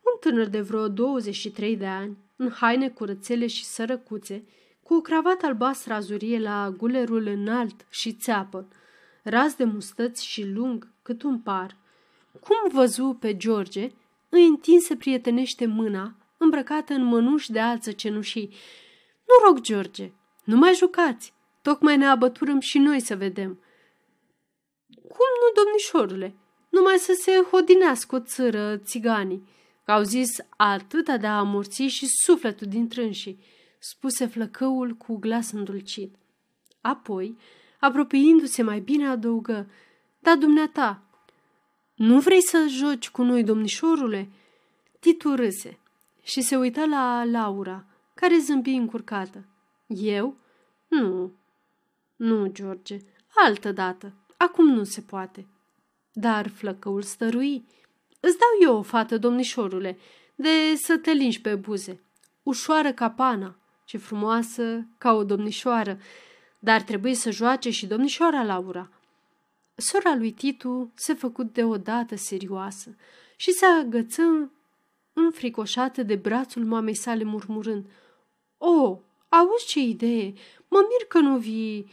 un tânăr de vreo 23 de ani, în haine curățele și sărăcuțe, cu o cravată albastră azurie la gulerul înalt și țeapă, raz de mustăți și lung cât un par. Cum văzu pe George, îi întinse prietenește mâna, îmbrăcată în mănuși de alță cenușii. Nu rog, George, nu mai jucați, tocmai ne abăturăm și noi să vedem. Cum nu, domnișorule? Numai să se hodinească o țără țiganii, că au zis atâta de a amorți și sufletul din trânșii, spuse flăcăul cu glas îndulcit. Apoi, apropiindu-se mai bine, adăugă, Da, dumneata, nu vrei să joci cu noi, domnișorule?" Titu râse și se uită la Laura, care zâmbi încurcată. Eu? Nu. Nu, George, altă dată. Acum nu se poate. Dar flăcăul stărui. Îți dau eu o fată, domnișorule, de să te linși pe buze. Ușoară ca pana, ce frumoasă ca o domnișoară, dar trebuie să joace și domnișoara Laura. Sora lui Titu se făcut deodată serioasă și se agăță înfricoșată de brațul mamei sale murmurând O, oh, auzi ce idee! Mă mir că nu vii!"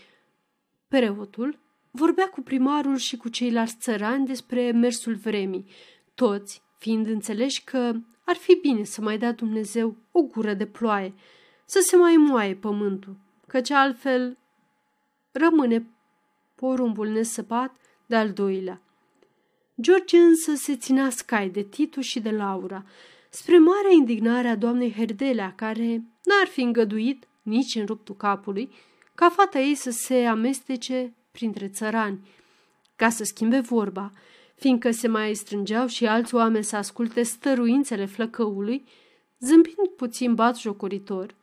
Preotul vorbea cu primarul și cu ceilalți țărani despre mersul vremii, toți fiind înțeleși că ar fi bine să mai dea Dumnezeu o gură de ploaie, să se mai moaie pământul, căci altfel rămâne porumbul nesăpat de-al doilea. George însă se ținea scai de Titu și de Laura, spre marea indignare a doamnei Herdelea, care n-ar fi îngăduit, nici în ruptul capului, ca fata ei să se amestece printre țărani, ca să schimbe vorba, fiindcă se mai strângeau și alți oameni să asculte stăruințele flăcăului, zâmbind puțin bat jocoritor,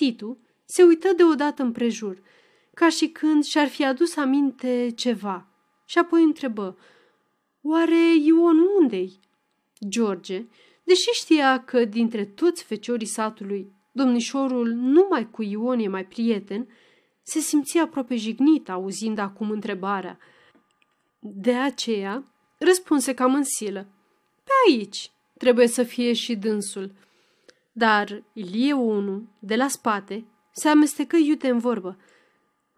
Titu se uită deodată împrejur, ca și când și-ar fi adus aminte ceva, și apoi întrebă, Oare Ion unde-i? George, deși știa că dintre toți feciorii satului, domnișorul numai cu Ion e mai prieten, se simțea aproape jignit auzind acum întrebarea. De aceea răspunse cam în silă. Pe aici trebuie să fie și dânsul. Dar Ilie unu, de la spate, se amestecă iute în vorbă.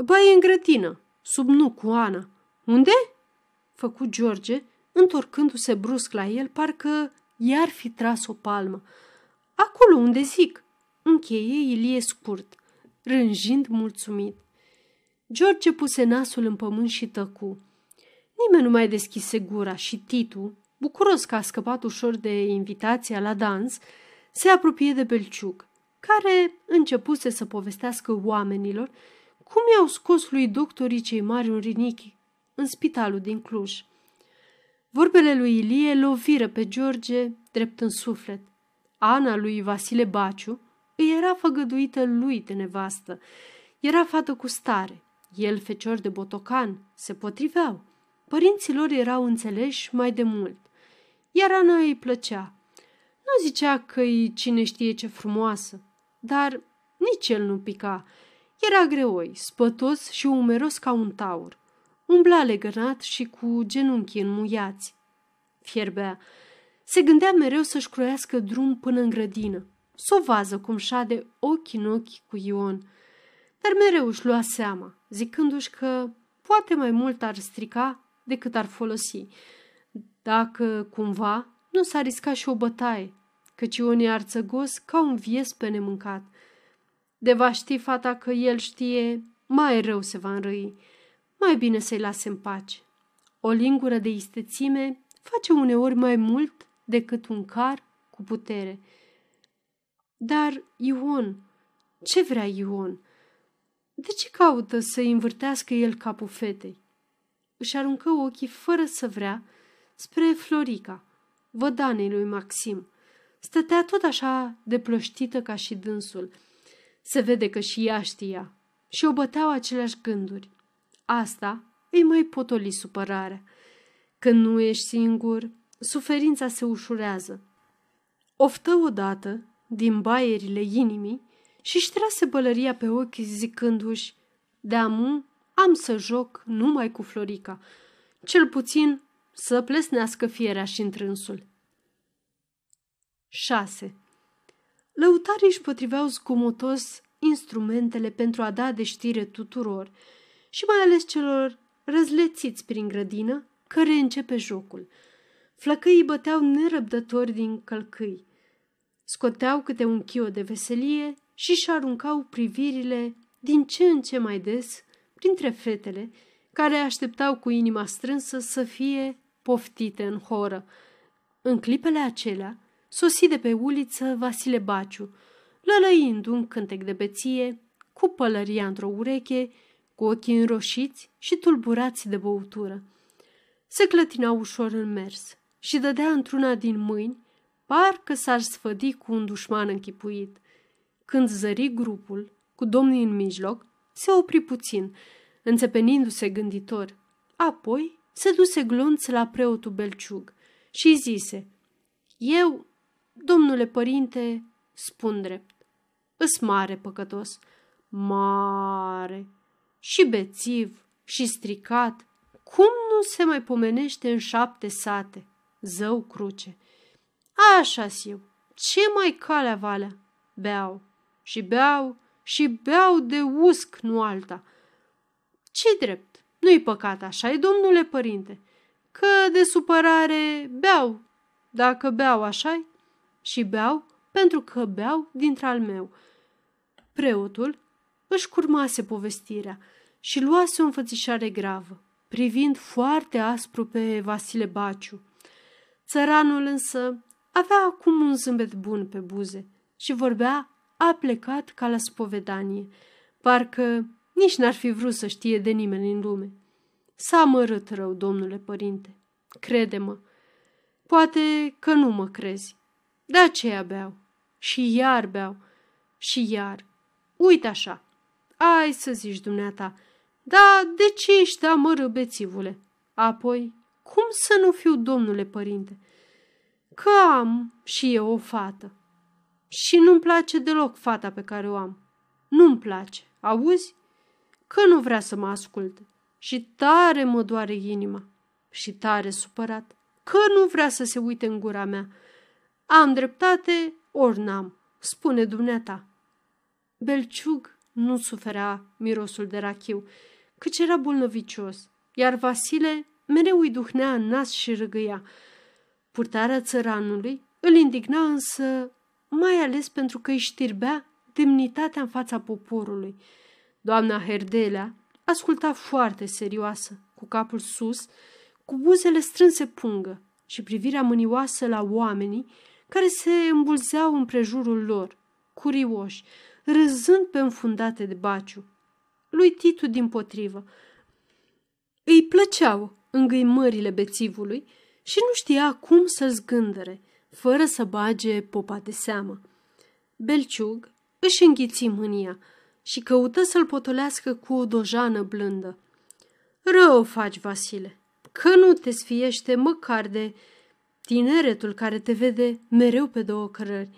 Ba e în grătină, sub nu cu Ana. Unde? Făcu George, întorcându-se brusc la el, parcă i-ar fi tras o palmă. Acolo unde zic, încheie Ilie scurt, rânjind mulțumit. George puse nasul în pământ și tăcu. Nimeni nu mai deschise gura și Titu, bucuros că a scăpat ușor de invitația la dans, se apropie de Belciuc, care începuse să povestească oamenilor cum i-au scos lui doctorii cei mari un rinichi în spitalul din Cluj. Vorbele lui Ilie loviră pe George drept în suflet. Ana lui Vasile Baciu îi era făgăduită lui de nevastă. Era fată cu stare, el fecior de botocan, se potriveau. Părinții lor erau înțeleși mai de mult. Iar Ana îi plăcea. Nu zicea că-i cine știe ce frumoasă, dar nici el nu pica. Era greoi, spătos și umeros ca un taur. Umbla legănat și cu genunchii înmuiați. Fierbea. Se gândea mereu să-și croiască drum până în grădină, să o vază cum șade ochi în ochi cu Ion. Dar mereu își lua seama, zicându-și că poate mai mult ar strica decât ar folosi. Dacă, cumva, nu s-ar risca și o bătaie, căci Ion e arțăgos ca un vies pe nemâncat. De va ști fata că el știe, mai rău se va înrăi. Mai bine să-i lase în pace. O lingură de istețime face uneori mai mult decât un car cu putere. Dar Ion, ce vrea Ion? De ce caută să-i învârtească el capul fetei? Își aruncă ochii fără să vrea spre Florica, vădanei lui Maxim. Stătea tot așa de plăștită ca și dânsul. Se vede că și ea știa și o băteau aceleași gânduri. Asta îi mai potoli supărarea. Când nu ești singur, suferința se ușurează. Oftă odată, din baierile inimii, și își trase bălăria pe ochi zicându-și, de amu am să joc numai cu Florica, cel puțin să plesnească fierea și întrânsul. 6. Lăutarii își potriveau zgomotos instrumentele pentru a da de știre tuturor și mai ales celor răzlețiți prin grădină, care începe jocul. Flăcăii băteau nerăbdători din călcâi. Scoteau câte un chio de veselie și și aruncau privirile din ce în ce mai des printre fetele care așteptau cu inima strânsă să fie poftite în horă. În clipele acelea, sosi de pe uliță Vasile Baciu, lălăind un cântec de beție, cu pălăria într-o ureche, cu ochii înroșiți și tulburați de băutură. Se clătina ușor în mers și dădea într-una din mâini, parcă s-ar sfădi cu un dușman închipuit. Când zări grupul, cu domnii în mijloc, se opri puțin, înțepenindu-se gânditor. Apoi se duse glonț la preotul Belciug și zise, Eu, domnule părinte, spun drept, îs mare păcătos, mare și bețiv și stricat, cum nu se mai pomenește în șapte sate, zău cruce. așa eu, ce mai calea valea? Beau și beau și beau de usc, nu alta. ce drept? Nu-i păcat așa e, domnule părinte, că de supărare beau, dacă beau așa și beau pentru că beau dintre-al meu. Preotul își curmase povestirea și luase o înfățișare gravă, privind foarte aspru pe Vasile Baciu. Țăranul însă avea acum un zâmbet bun pe buze și vorbea a plecat ca la spovedanie, parcă nici n-ar fi vrut să știe de nimeni în lume. S-a amărât rău, domnule părinte, crede-mă. Poate că nu mă crezi, de aceea beau. Și iar beau. Și iar. Uite așa. Ai să zici dumneata. Da, de ce ești amără, bețivule? Apoi, cum să nu fiu, domnule părinte? Că am și eu o fată. Și nu-mi place deloc fata pe care o am. Nu-mi place, auzi? Că nu vrea să mă asculte. Și tare mă doare inima. Și tare supărat. Că nu vrea să se uite în gura mea. Am dreptate, ori n-am, spune dumneata. Belciug nu suferea mirosul de rachiu, căci era bolnăvicios, iar Vasile mereu îi duhnea în nas și râgâia. Purtarea țăranului îl indigna însă mai ales pentru că își știrbea demnitatea în fața poporului. Doamna Herdelea asculta foarte serioasă, cu capul sus, cu buzele strânse pungă și privirea mânioasă la oamenii care se îmbulzeau în prejurul lor, curioși, râzând pe înfundate de baciu. Lui Titu, din potrivă, îi plăceau îngâimările bețivului și nu știa cum să-l zgândere, fără să bage popa de seamă. Belciug își înghiți mânia și căută să-l potolească cu o dojană blândă. Rău faci, Vasile, că nu te sfiește măcar de tineretul care te vede mereu pe două cărări.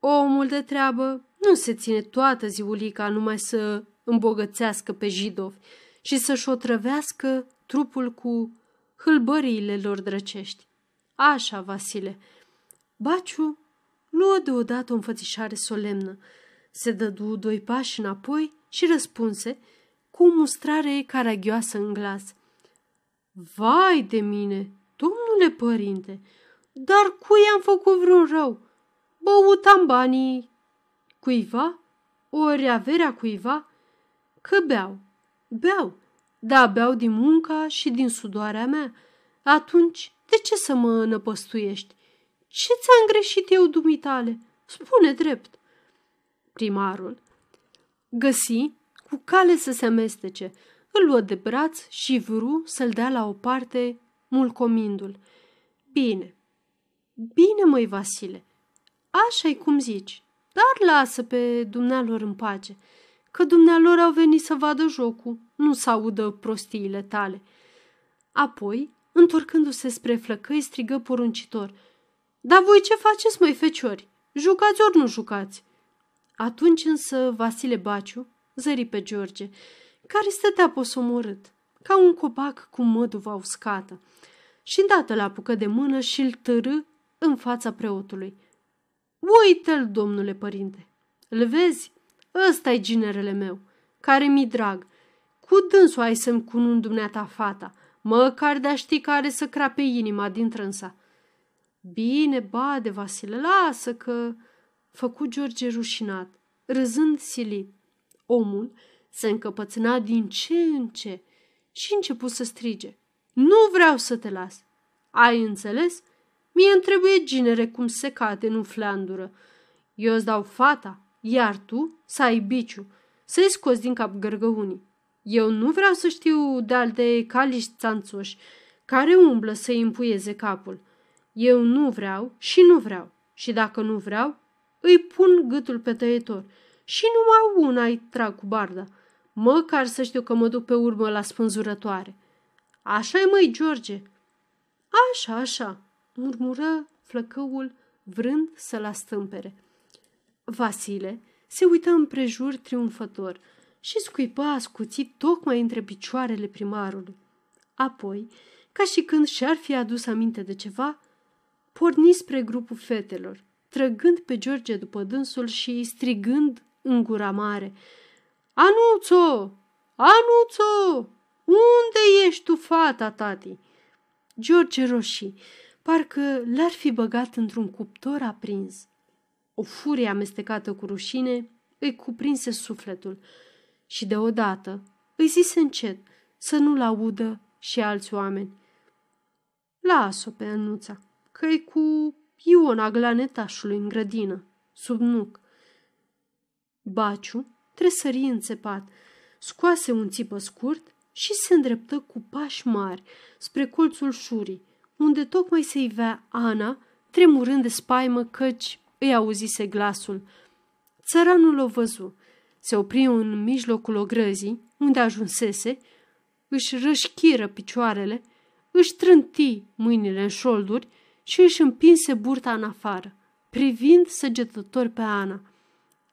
Omul de treabă nu se ține toată ziulica numai să îmbogățească pe jidovi și să-și otrăvească trupul cu hâlbăriile lor drăcești. Așa, Vasile. Baciu luă deodată o înfățișare solemnă, se dădu doi pași înapoi și răspunse cu o mustrare caragioasă în glas. Vai de mine, domnule părinte, dar cui am făcut vreun rău? Băutam banii cuiva? Ori averea cuiva? Că beau. Beau. Da, beau din munca și din sudoarea mea. Atunci, de ce să mă năpăstuiești? Ce ți-am greșit eu, dumitale? Spune drept. Primarul găsi cu cale să se amestece, îl luă de braț și vru să-l dea la o parte, mulcomindu-l. Bine, bine, măi, Vasile, așa-i cum zici, dar lasă pe dumnealor în pace, că dumnealor au venit să vadă jocul, nu să audă prostiile tale. Apoi, întorcându-se spre flăcăi, strigă poruncitor. Dar voi ce faceți, măi, feciori? Jucați ori nu jucați? Atunci însă Vasile Baciu zări pe George, care stătea posomorât, ca un copac cu măduva uscată, și îndată la apucă de mână și îl târâ în fața preotului. Uită-l, domnule părinte! Îl vezi? ăsta e ginerele meu, care mi drag. Cu dânsul ai să-mi cunun dumneata fata, măcar de-a ști care să crape inima din trânsa. Bine, bade, Vasile, lasă că... Făcu George rușinat, râzând silit. Omul se încăpățâna din ce în ce și început să strige. Nu vreau să te las. Ai înțeles? Mie îmi trebuie ginere cum se cade în flandură. Eu îți dau fata, iar tu să ai biciu, să-i scoți din cap gărgăunii. Eu nu vreau să știu de alte caliști țanțoși care umblă să-i împuieze capul. Eu nu vreau și nu vreau. Și dacă nu vreau, îi pun gâtul pe tăietor și numai una îi trag cu barda. Măcar să știu că mă duc pe urmă la spânzurătoare. așa e măi, George. Așa, așa, murmură flăcăul vrând să-l astâmpere. Vasile se uită împrejur triumfător și scuipă ascuțit tocmai între picioarele primarului. Apoi, ca și când și-ar fi adus aminte de ceva, porni spre grupul fetelor, trăgând pe George după dânsul și strigând în gura mare. Anuțo! Anuțo! Unde ești tu, fata, tati? George roșii, parcă l-ar fi băgat într-un cuptor aprins. O furie amestecată cu rușine îi cuprinse sufletul și deodată îi zise încet să nu-l audă și alți oameni. Las-o pe Anuța, că-i cu Iona glanetașului în grădină, sub nuc. Baciu tresări înțepat, scoase un țipă scurt și se îndreptă cu pași mari spre colțul șurii, unde tocmai se ivea Ana, tremurând de spaimă căci îi auzise glasul. Țăranul o văzu. Se opri în mijlocul ogrăzii, unde ajunsese, își rășchiră picioarele, își trânti mâinile în șolduri și își împinse burta în afară, privind săgetător pe Ana.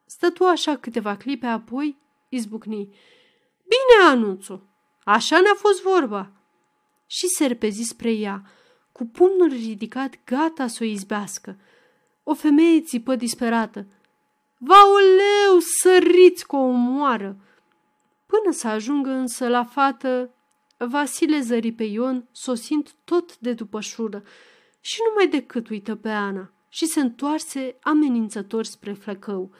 Stătu așa câteva clipe, apoi izbucni. Bine, Anuțu, așa ne-a fost vorba. Și se repezi spre ea, cu pumnul ridicat, gata să o izbească. O femeie țipă disperată. Vauleu, săriți cu o moară! Până să ajungă însă la fată, Vasile zări pe Ion, sosind tot de după șură, și numai decât uită pe Ana și se întoarse amenințător spre flăcău.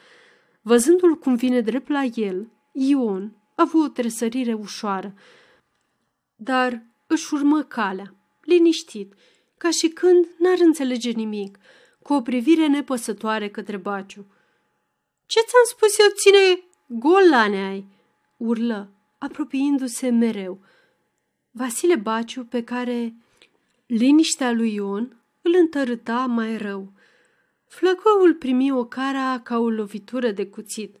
Văzându-l cum vine drept la el, Ion a avut o tresărire ușoară, dar își urmă calea, liniștit, ca și când n-ar înțelege nimic, cu o privire nepăsătoare către Baciu. Ce ți-am spus eu, ține golane ai?" urlă, apropiindu-se mereu. Vasile Baciu, pe care liniștea lui Ion îl întărâta mai rău. Flăcăul primi o cara ca o lovitură de cuțit.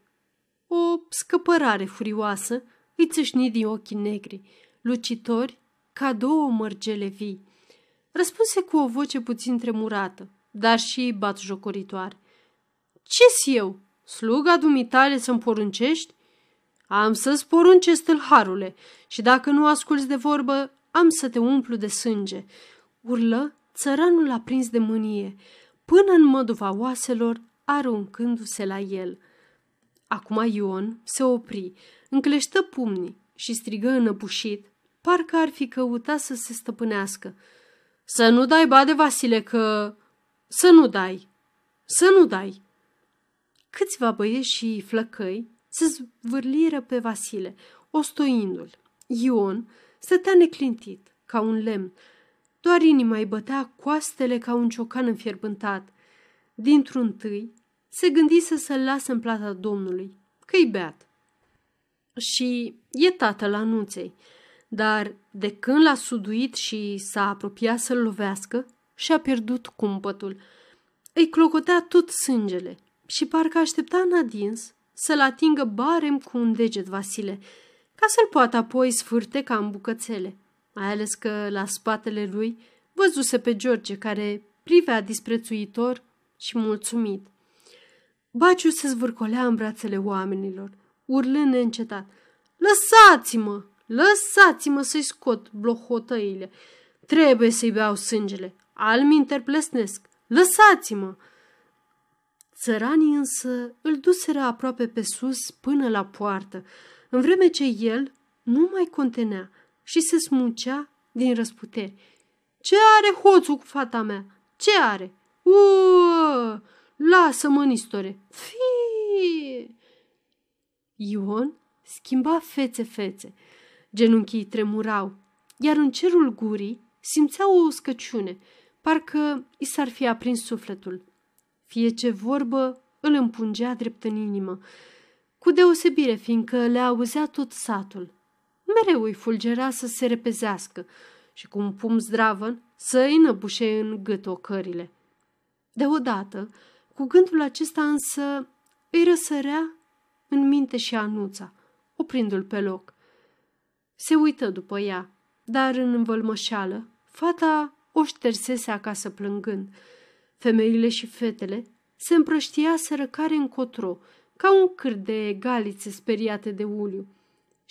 O scăpărare furioasă îi țâșni din ochii negri, lucitori ca două mărgele vii. Răspunse cu o voce puțin tremurată, dar și batjocoritoare. Ce-s eu? Sluga dumitale să-mi poruncești? Am să-ți poruncesc tâlharule și dacă nu asculți de vorbă, am să te umplu de sânge. Urlă, țăranul a prins de mânie, până în măduva oaselor, aruncându-se la el. Acum Ion se opri, încleștă pumnii și strigă înăbușit, parcă ar fi căutat să se stăpânească. Să nu dai bade, Vasile, că... Să nu dai! Să nu dai! Câțiva băieți și flăcăi se zvârliră pe Vasile, ostoindu-l. Ion stătea neclintit, ca un lemn. Doar inima îi bătea coastele ca un ciocan înfierbântat. Dintr-un tâi se gândise să-l lasă în plata Domnului, că-i beat. Și e tatăl anunței, dar de când l-a suduit și s-a apropiat să-l lovească, și-a pierdut cumpătul. Îi clocotea tot sângele și parcă aștepta în adins să-l atingă barem cu un deget Vasile, ca să-l poată apoi sfârte ca în bucățele, mai ales că la spatele lui văzuse pe George care privea disprețuitor și mulțumit. Baciu se zvârcolea în brațele oamenilor, urlând neîncetat. Lăsați-mă! Lăsați-mă să-i scot blohotăile! Trebuie să-i beau sângele! Almi interplesnesc! Lăsați-mă! Țăranii însă îl duseră aproape pe sus până la poartă, în vreme ce el nu mai contenea și se smucea din răsputeri. Ce are hoțul cu fata mea? Ce are? Uă! Lasă-mă, Nistore! Fii! Ion schimba fețe-fețe. Genunchii tremurau, iar în cerul gurii simțea o uscăciune, parcă i s-ar fi aprins sufletul. Fie ce vorbă îl împungea drept în inimă, cu deosebire fiindcă le auzea tot satul. Mereu îi fulgera să se repezească și cu un pum zdravăn să îi năbușe în gât ocările. Deodată, cu gândul acesta însă îi răsărea în minte și anuța, oprindu-l pe loc. Se uită după ea, dar în învălmășeală, fata o ștersese acasă plângând. Femeile și fetele se împrăștiaseră care încotro, ca un câr de galițe speriate de uliu,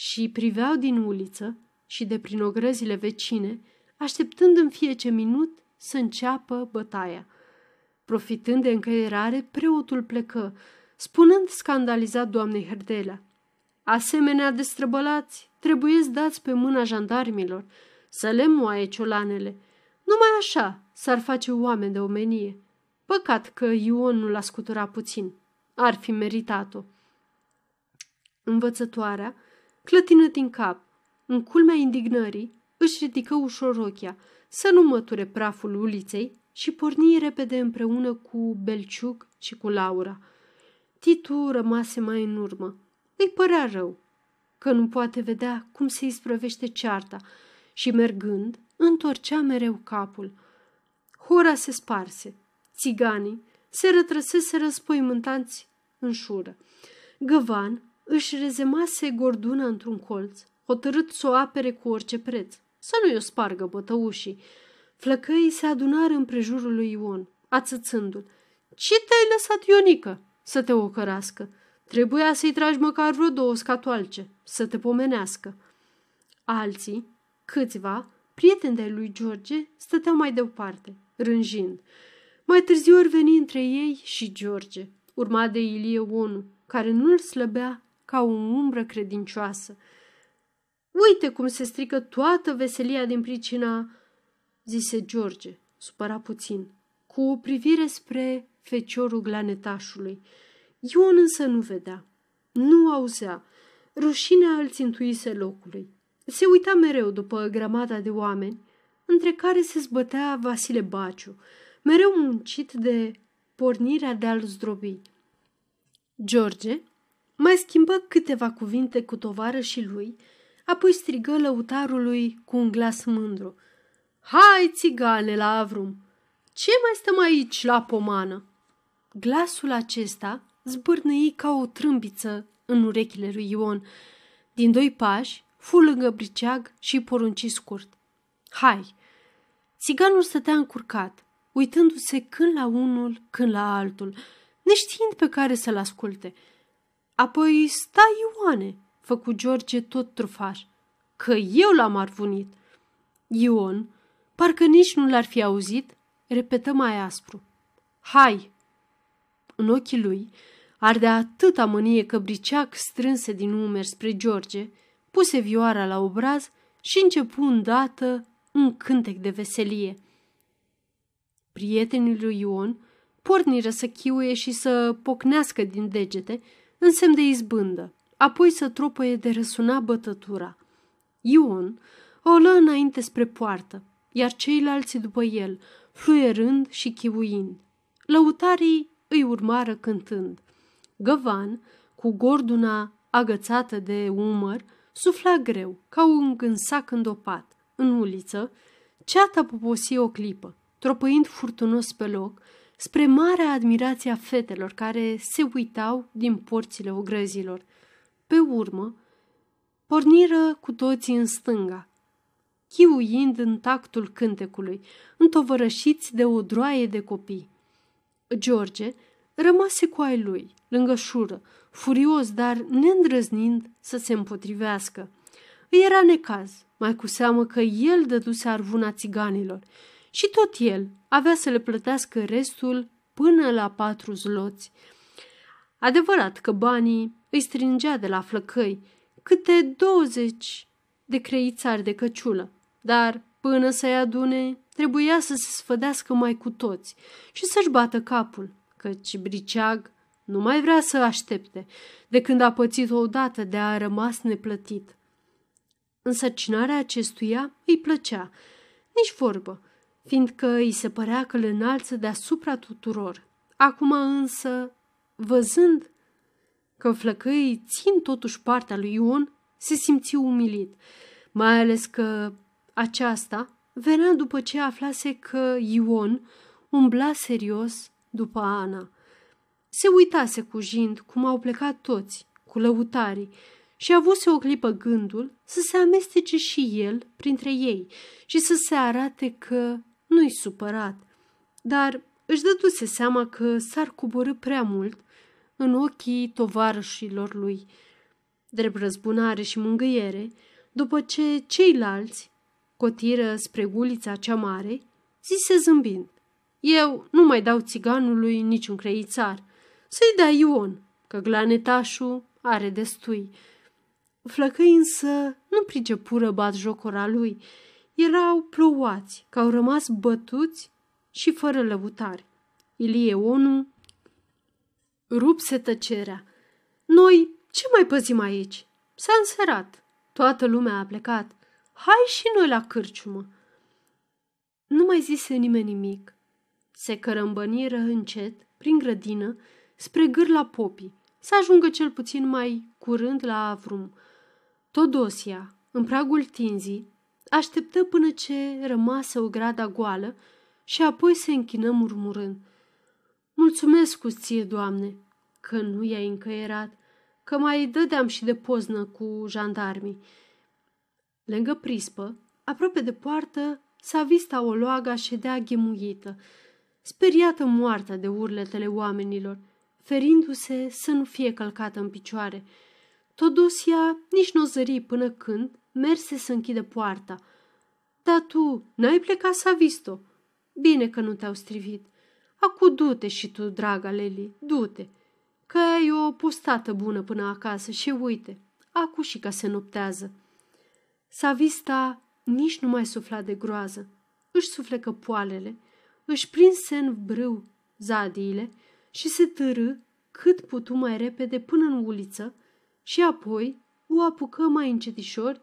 și priveau din uliță și de prin ogrăzile vecine, așteptând în fiece minut să înceapă bătaia. Profitând de încăierare, preotul plecă, spunând scandalizat doamnei Herdelea. Asemenea destrăbălați trebuie dați pe mâna jandarmilor, să le moaie ciolanele. Numai așa s-ar face oameni de omenie. Păcat că Ion nu l-a scuturat puțin. Ar fi meritat-o. Învățătoarea clătină din cap. În culmea indignării își ridică ușor ochia să nu măture praful uliței și porni repede împreună cu Belciuc și cu Laura. Titu rămase mai în urmă. Îi părea rău că nu poate vedea cum se isprăvește cearta și, mergând, întorcea mereu capul. Hora se sparse. Țiganii se rătrăsese răspăimântați în șură. Găvan își rezemase gorduna într-un colț, hotărât să o apere cu orice preț, să nu-i o spargă bătăușii. Flăcăii se adunară în prejurul lui Ion, ațățându-l. Ce te-ai lăsat, Ionică, să te ocărască? Trebuia să-i tragi măcar vreo două scatoalce, să te pomenească. Alții, câțiva, prieteni de lui George, stăteau mai departe, rânjind. Mai târziu ori veni între ei și George, urmat de Ilie Onu, care nu-l slăbea ca o umbră credincioasă. Uite cum se strică toată veselia din pricina, zise George, supăra puțin, cu o privire spre feciorul glanetașului. Ion însă nu vedea, nu auzea. Rușinea îl țintuise locului. Se uita mereu după grămada de oameni, între care se zbătea Vasile Baciu, mereu muncit de pornirea de a-l zdrobi. George mai schimbă câteva cuvinte cu tovară și lui, apoi strigă lăutarului cu un glas mândru. Hai, țigane, la avrum! Ce mai stăm aici la pomană? Glasul acesta zbârnăi ca o trâmbiță în urechile lui Ion. Din doi pași, fu lângă briceag și porunci scurt. Hai! Țiganul stătea încurcat, uitându-se când la unul, când la altul, neștiind pe care să-l asculte. Apoi stai Ioane, făcu George tot trufaș, că eu l-am arvunit. Ion, parcă nici nu l-ar fi auzit, repetă mai aspru. Hai! În ochii lui ardea atâta mânie că briceac strânse din umeri spre George, puse vioara la obraz și începu îndată un cântec de veselie. Prietenii lui Ion porniră să chiuie și să pocnească din degete în semn de izbândă, apoi să tropăie de răsuna bătătura. Ion o lă înainte spre poartă, iar ceilalți după el, fluierând și chiuind. Lăutarii îi urmară cântând. Găvan, cu gorduna agățată de umăr, sufla greu, ca un gânsac îndopat. În uliță, ceata poposi o clipă, tropăind furtunos pe loc, spre marea admirație a fetelor care se uitau din porțile ogrăzilor. Pe urmă, porniră cu toții în stânga, chiuind în tactul cântecului, întovărășiți de o droaie de copii. George rămase cu ai lui, lângă șură, furios, dar neîndrăznind să se împotrivească. Îi era necaz, mai cu seamă că el dăduse arvuna țiganilor și tot el avea să le plătească restul până la patru zloți. Adevărat că banii îi strângea de la flăcăi câte douăzeci de creițari de căciulă, dar până să-i adune trebuia să se sfădească mai cu toți și să-și bată capul, căci briceag nu mai vrea să aștepte de când a pățit odată de a rămas neplătit. Însărcinarea acestuia îi plăcea, nici vorbă, fiindcă îi se părea că îl înalță deasupra tuturor. Acum însă, văzând că flăcăii țin totuși partea lui Ion, se simți umilit, mai ales că aceasta venea după ce aflase că Ion umbla serios după Ana. Se uitase cu jind cum au plecat toți, cu lăutarii, și avuse o clipă gândul să se amestece și el printre ei și să se arate că nu-i supărat. Dar își dăduse seama că s-ar coborâ prea mult în ochii tovarășilor lui. Drept răzbunare și mângâiere, după ce ceilalți cotiră spre ulița cea mare, zise zâmbind. Eu nu mai dau țiganului niciun creițar. Să-i dai Ion, că glanetașul are destui. Flăcăi însă nu pricepură bat jocora lui. Erau plouați, că au rămas bătuți și fără lăutare. Ilie Onu rupse tăcerea. Noi ce mai păzim aici? S-a înserat. Toată lumea a plecat. Hai și noi la cârciumă. Nu mai zise nimeni nimic. Se cărămbăniră încet, prin grădină, spre gârla popii, să ajungă cel puțin mai curând la Avrum. Todosia, în pragul tinzii, așteptă până ce rămase o grada goală și apoi se închină murmurând. Mulțumesc cu ție, Doamne, că nu i-ai încăierat, că mai dădeam și de poznă cu jandarmii. Lângă prispă, aproape de poartă, s-a vista o loaga ședea ghemuită, speriată moartă de urletele oamenilor, ferindu-se să nu fie călcată în picioare. Todosia nici nu o zări până când merse să închide poarta. Dar tu n-ai plecat să visto. Bine că nu te-au strivit. Acu du-te și tu, draga Leli, du-te, că ai o postată bună până acasă și uite, acu și ca se noptează. Savista nici nu mai sufla de groază. Își suflecă poalele, își prinse în brâu zadiile și se târâ cât putu mai repede până în uliță și apoi o apucă mai încetișor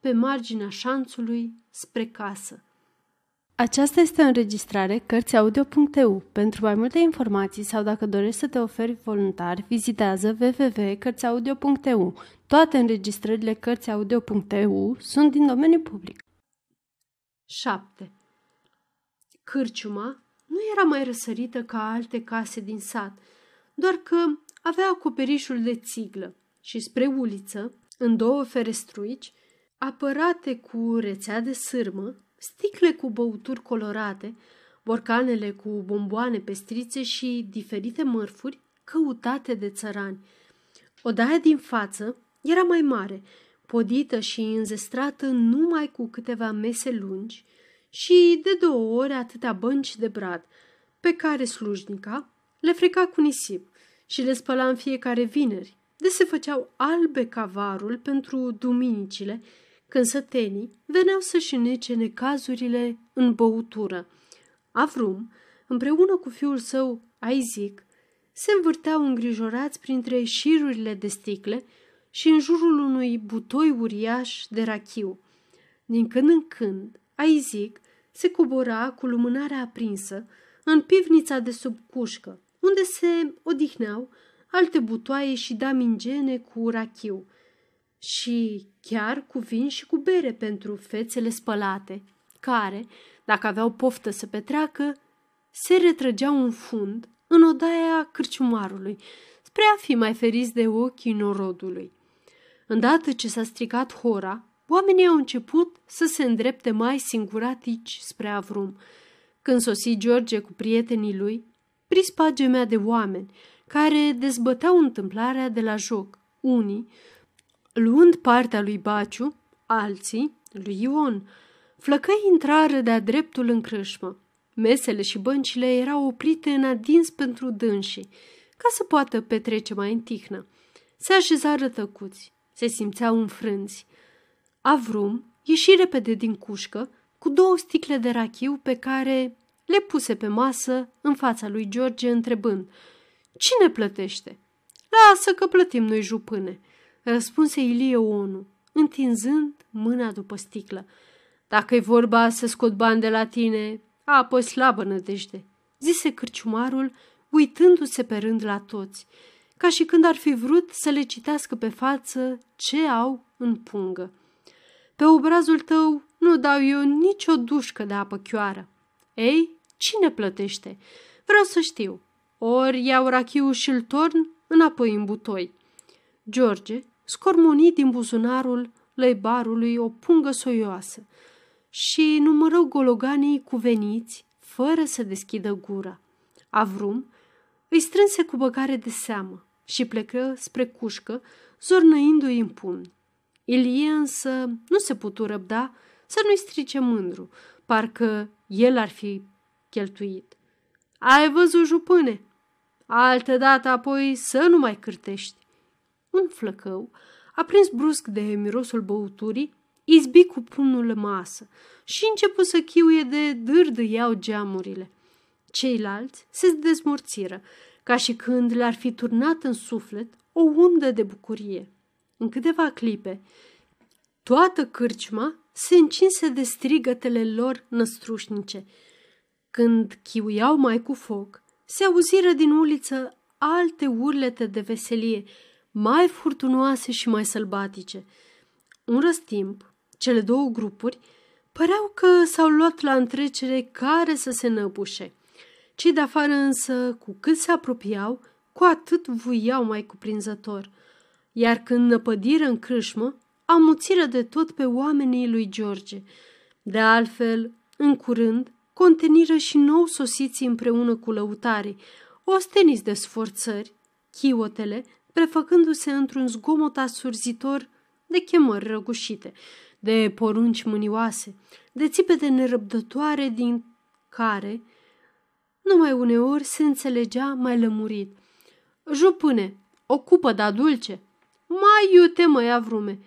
pe marginea șanțului spre casă. Aceasta este o înregistrare Cărțiaudio.eu. Pentru mai multe informații sau dacă dorești să te oferi voluntar, vizitează www.cărțiaudio.eu. Toate înregistrările Cărțiaudio.eu sunt din domeniu public. 7. Cârciuma nu era mai răsărită ca alte case din sat, doar că avea acoperișul de țiglă și spre uliță, în două ferestruici, apărate cu rețea de sârmă, sticle cu băuturi colorate, borcanele cu bomboane pestrițe și diferite mărfuri căutate de țărani. Odaia din față era mai mare, podită și înzestrată numai cu câteva mese lungi și de două ori atâtea bănci de brad, pe care slujnica le freca cu nisip și le spăla în fiecare vineri, de se făceau albe cavarul pentru duminicile, când sătenii veneau să-și nece necazurile în băutură. Avrum, împreună cu fiul său, Isaac, se învârteau îngrijorați printre șirurile de sticle și în jurul unui butoi uriaș de rachiu. Din când în când, Isaac se cobora cu lumânarea aprinsă în pivnița de sub cușcă, unde se odihneau alte butoaie și damingene cu rachiu și chiar cu vin și cu bere pentru fețele spălate, care, dacă aveau poftă să petreacă, se retrăgeau în fund în odaia cârciumarului, spre a fi mai feriți de ochii norodului. Îndată ce s-a stricat hora, oamenii au început să se îndrepte mai singuratici spre Avrum. Când sosi George cu prietenii lui, prispa gemea de oameni care dezbăteau întâmplarea de la joc, unii luând partea lui Baciu, alții lui Ion. Flăcăi intrară de-a dreptul în crâșmă. Mesele și băncile erau oprite în adins pentru dânsii, ca să poată petrece mai în tihnă. Se așezară tăcuți, se simțeau înfrânți. Avrum ieși repede din cușcă cu două sticle de rachiu pe care le puse pe masă în fața lui George întrebând Cine plătește? Lasă că plătim noi jupâne, răspunse Ilie Onu, întinzând mâna după sticlă. Dacă-i vorba să scot bani de la tine, apă slabă nădejde, zise cârciumarul, uitându-se pe rând la toți, ca și când ar fi vrut să le citească pe față ce au în pungă. Pe obrazul tău nu dau eu nicio dușcă de apă chioară. Ei, cine plătește? Vreau să știu. Ori iau rachiul și-l torn înapoi în butoi. George scormoni din buzunarul lăibarului o pungă soioasă și numără gologanii cuveniți fără să deschidă gura. Avrum îi strânse cu băgare de seamă și plecă spre cușcă, zornăindu-i în pumni. Ilie însă nu se putu răbda să nu-i strice mândru, parcă el ar fi cheltuit. Ai văzut, jupâne? Altă dată apoi să nu mai cârtești. Un flăcău, aprins brusc de mirosul băuturii, izbi cu pumnul masă și începu să chiuie de dârdâiau geamurile. Ceilalți se dezmorțiră, ca și când le-ar fi turnat în suflet o undă de bucurie. În câteva clipe, toată cârciuma se încinse de strigătele lor năstrușnice. Când chiuiau mai cu foc, se auziră din uliță alte urlete de veselie, mai furtunoase și mai sălbatice. Un răstimp, cele două grupuri păreau că s-au luat la întrecere care să se năbușe. Cei de afară însă, cu cât se apropiau, cu atât vuiau mai cuprinzător. Iar când năpădiră în crâșmă, amuțiră de tot pe oamenii lui George. De altfel, în curând, conteniră și nou sosiții împreună cu lăutarii, osteniți de sforțări, chiotele prefăcându-se într-un zgomot asurzitor de chemări răgușite, de porunci mânioase, de țipete nerăbdătoare din care numai uneori se înțelegea mai lămurit. Jupâne, ocupă da dulce, mai iute mă vrume.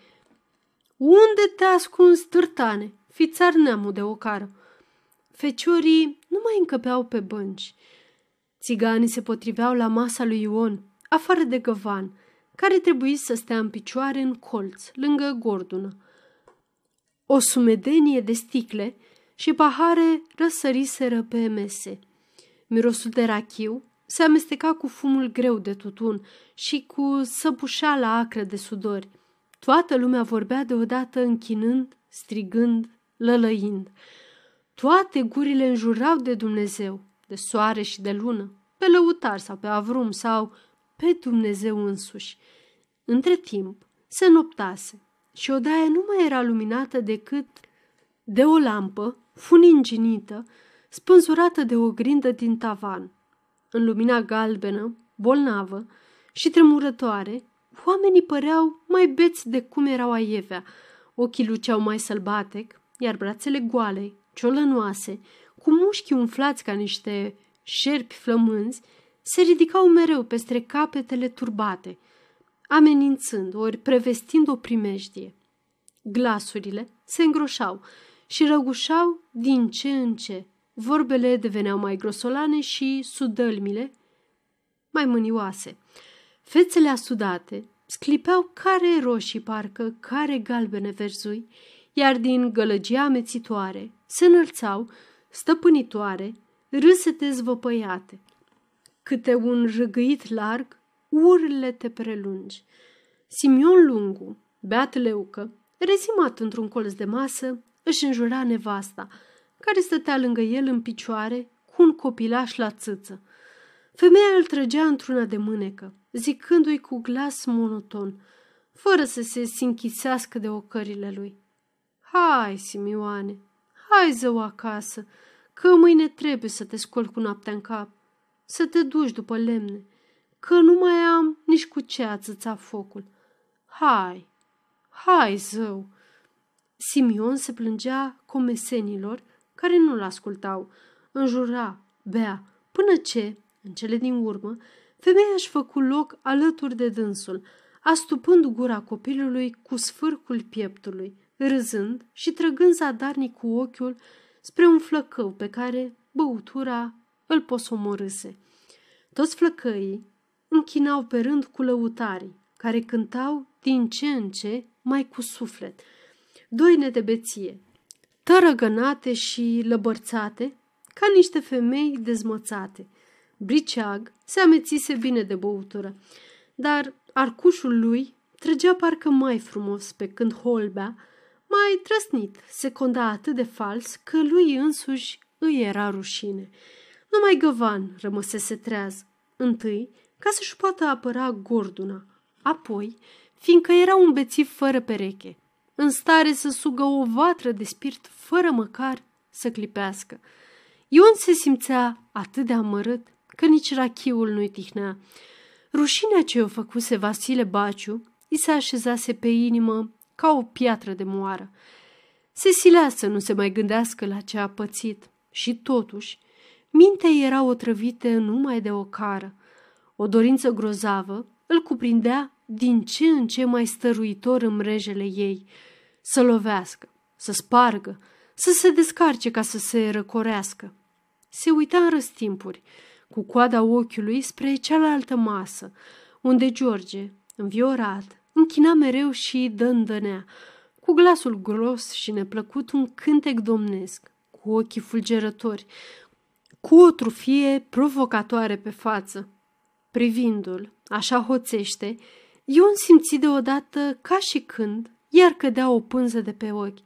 Unde te ascunzi, târtane, fițar neamul de ocară? Feciorii nu mai încăpeau pe bănci. Țiganii se potriveau la masa lui Ion, afară de găvan, care trebuie să stea în picioare în colț, lângă gordună. O sumedenie de sticle și pahare răsăriseră pe mese. Mirosul de rachiu se amesteca cu fumul greu de tutun și cu săpușeala acră de sudori. Toată lumea vorbea deodată închinând, strigând, lălăind. Toate gurile înjurau de Dumnezeu, de soare și de lună, pe lăutar sau pe avrum sau pe Dumnezeu însuși. Între timp, se noptase și odaia nu mai era luminată decât de o lampă funinginită, spânzurată de o grindă din tavan. În lumina galbenă, bolnavă și tremurătoare, oamenii păreau mai beți de cum erau aievea. Ochii luceau mai sălbatec, iar brațele goale, ciolănoase, cu mușchii umflați ca niște șerpi flămânzi, se ridicau mereu peste capetele turbate, amenințând ori prevestind o primejdie. Glasurile se îngroșau și răgușau din ce în ce. Vorbele deveneau mai grosolane și sudălmile mai mânioase. Fețele asudate sclipeau care roșii parcă, care galbene verzui, iar din gălăgia amețitoare se înălțau, stăpânitoare, râsete zvăpăiate. Câte un râgâit larg, urile te prelungi. Simion Lungu, beat leucă, rezimat într-un colț de masă, își înjura nevasta, care stătea lângă el în picioare, cu un copilaș la țâță. Femeia îl trăgea într-una de mânecă, zicându-i cu glas monoton, fără să se sinchisească de ocările lui. Hai, Simioane, hai zău acasă, că mâine trebuie să te scoli cu noaptea în cap, să te duci după lemne, că nu mai am nici cu ce ațăța focul. Hai, hai, zău! Simion se plângea comesenilor care nu-l ascultau, înjura, bea, până ce, în cele din urmă, femeia își făcu loc alături de dânsul, astupând gura copilului cu sfârcul pieptului, râzând și trăgând zadarnic cu ochiul spre un flăcău pe care băutura îl posomorâse. Toți flăcăii închinau pe rând cu lăutarii, care cântau din ce în ce mai cu suflet. Doine de beție, tărăgănate și lăbărțate, ca niște femei dezmățate. Briceag se amețise bine de băutură, dar arcușul lui trăgea parcă mai frumos pe când holbea, mai trăsnit, secunda atât de fals că lui însuși îi era rușine. Numai Găvan rămăsese treaz, întâi ca să-și poată apăra gorduna, apoi fiindcă era un bețiv fără pereche, în stare să sugă o vatră de spirit fără măcar să clipească. Ion se simțea atât de amărât că nici rachiul nu-i tihnea. Rușinea ce o făcuse Vasile Baciu i se așezase pe inimă ca o piatră de moară. Se silea să nu se mai gândească la ce a pățit și totuși mintea era otrăvită numai de o cară. O dorință grozavă îl cuprindea din ce în ce mai stăruitor în mrejele ei, să lovească, să spargă, să se descarce ca să se răcorească. Se uita în răstimpuri, cu coada ochiului spre cealaltă masă, unde George, înviorat, închina mereu și dândănea, cu glasul gros și neplăcut un cântec domnesc, cu ochii fulgerători, cu o trufie provocatoare pe față. Privindu-l, așa hoțește, Ion simți deodată ca și când iar cădea o pânză de pe ochi.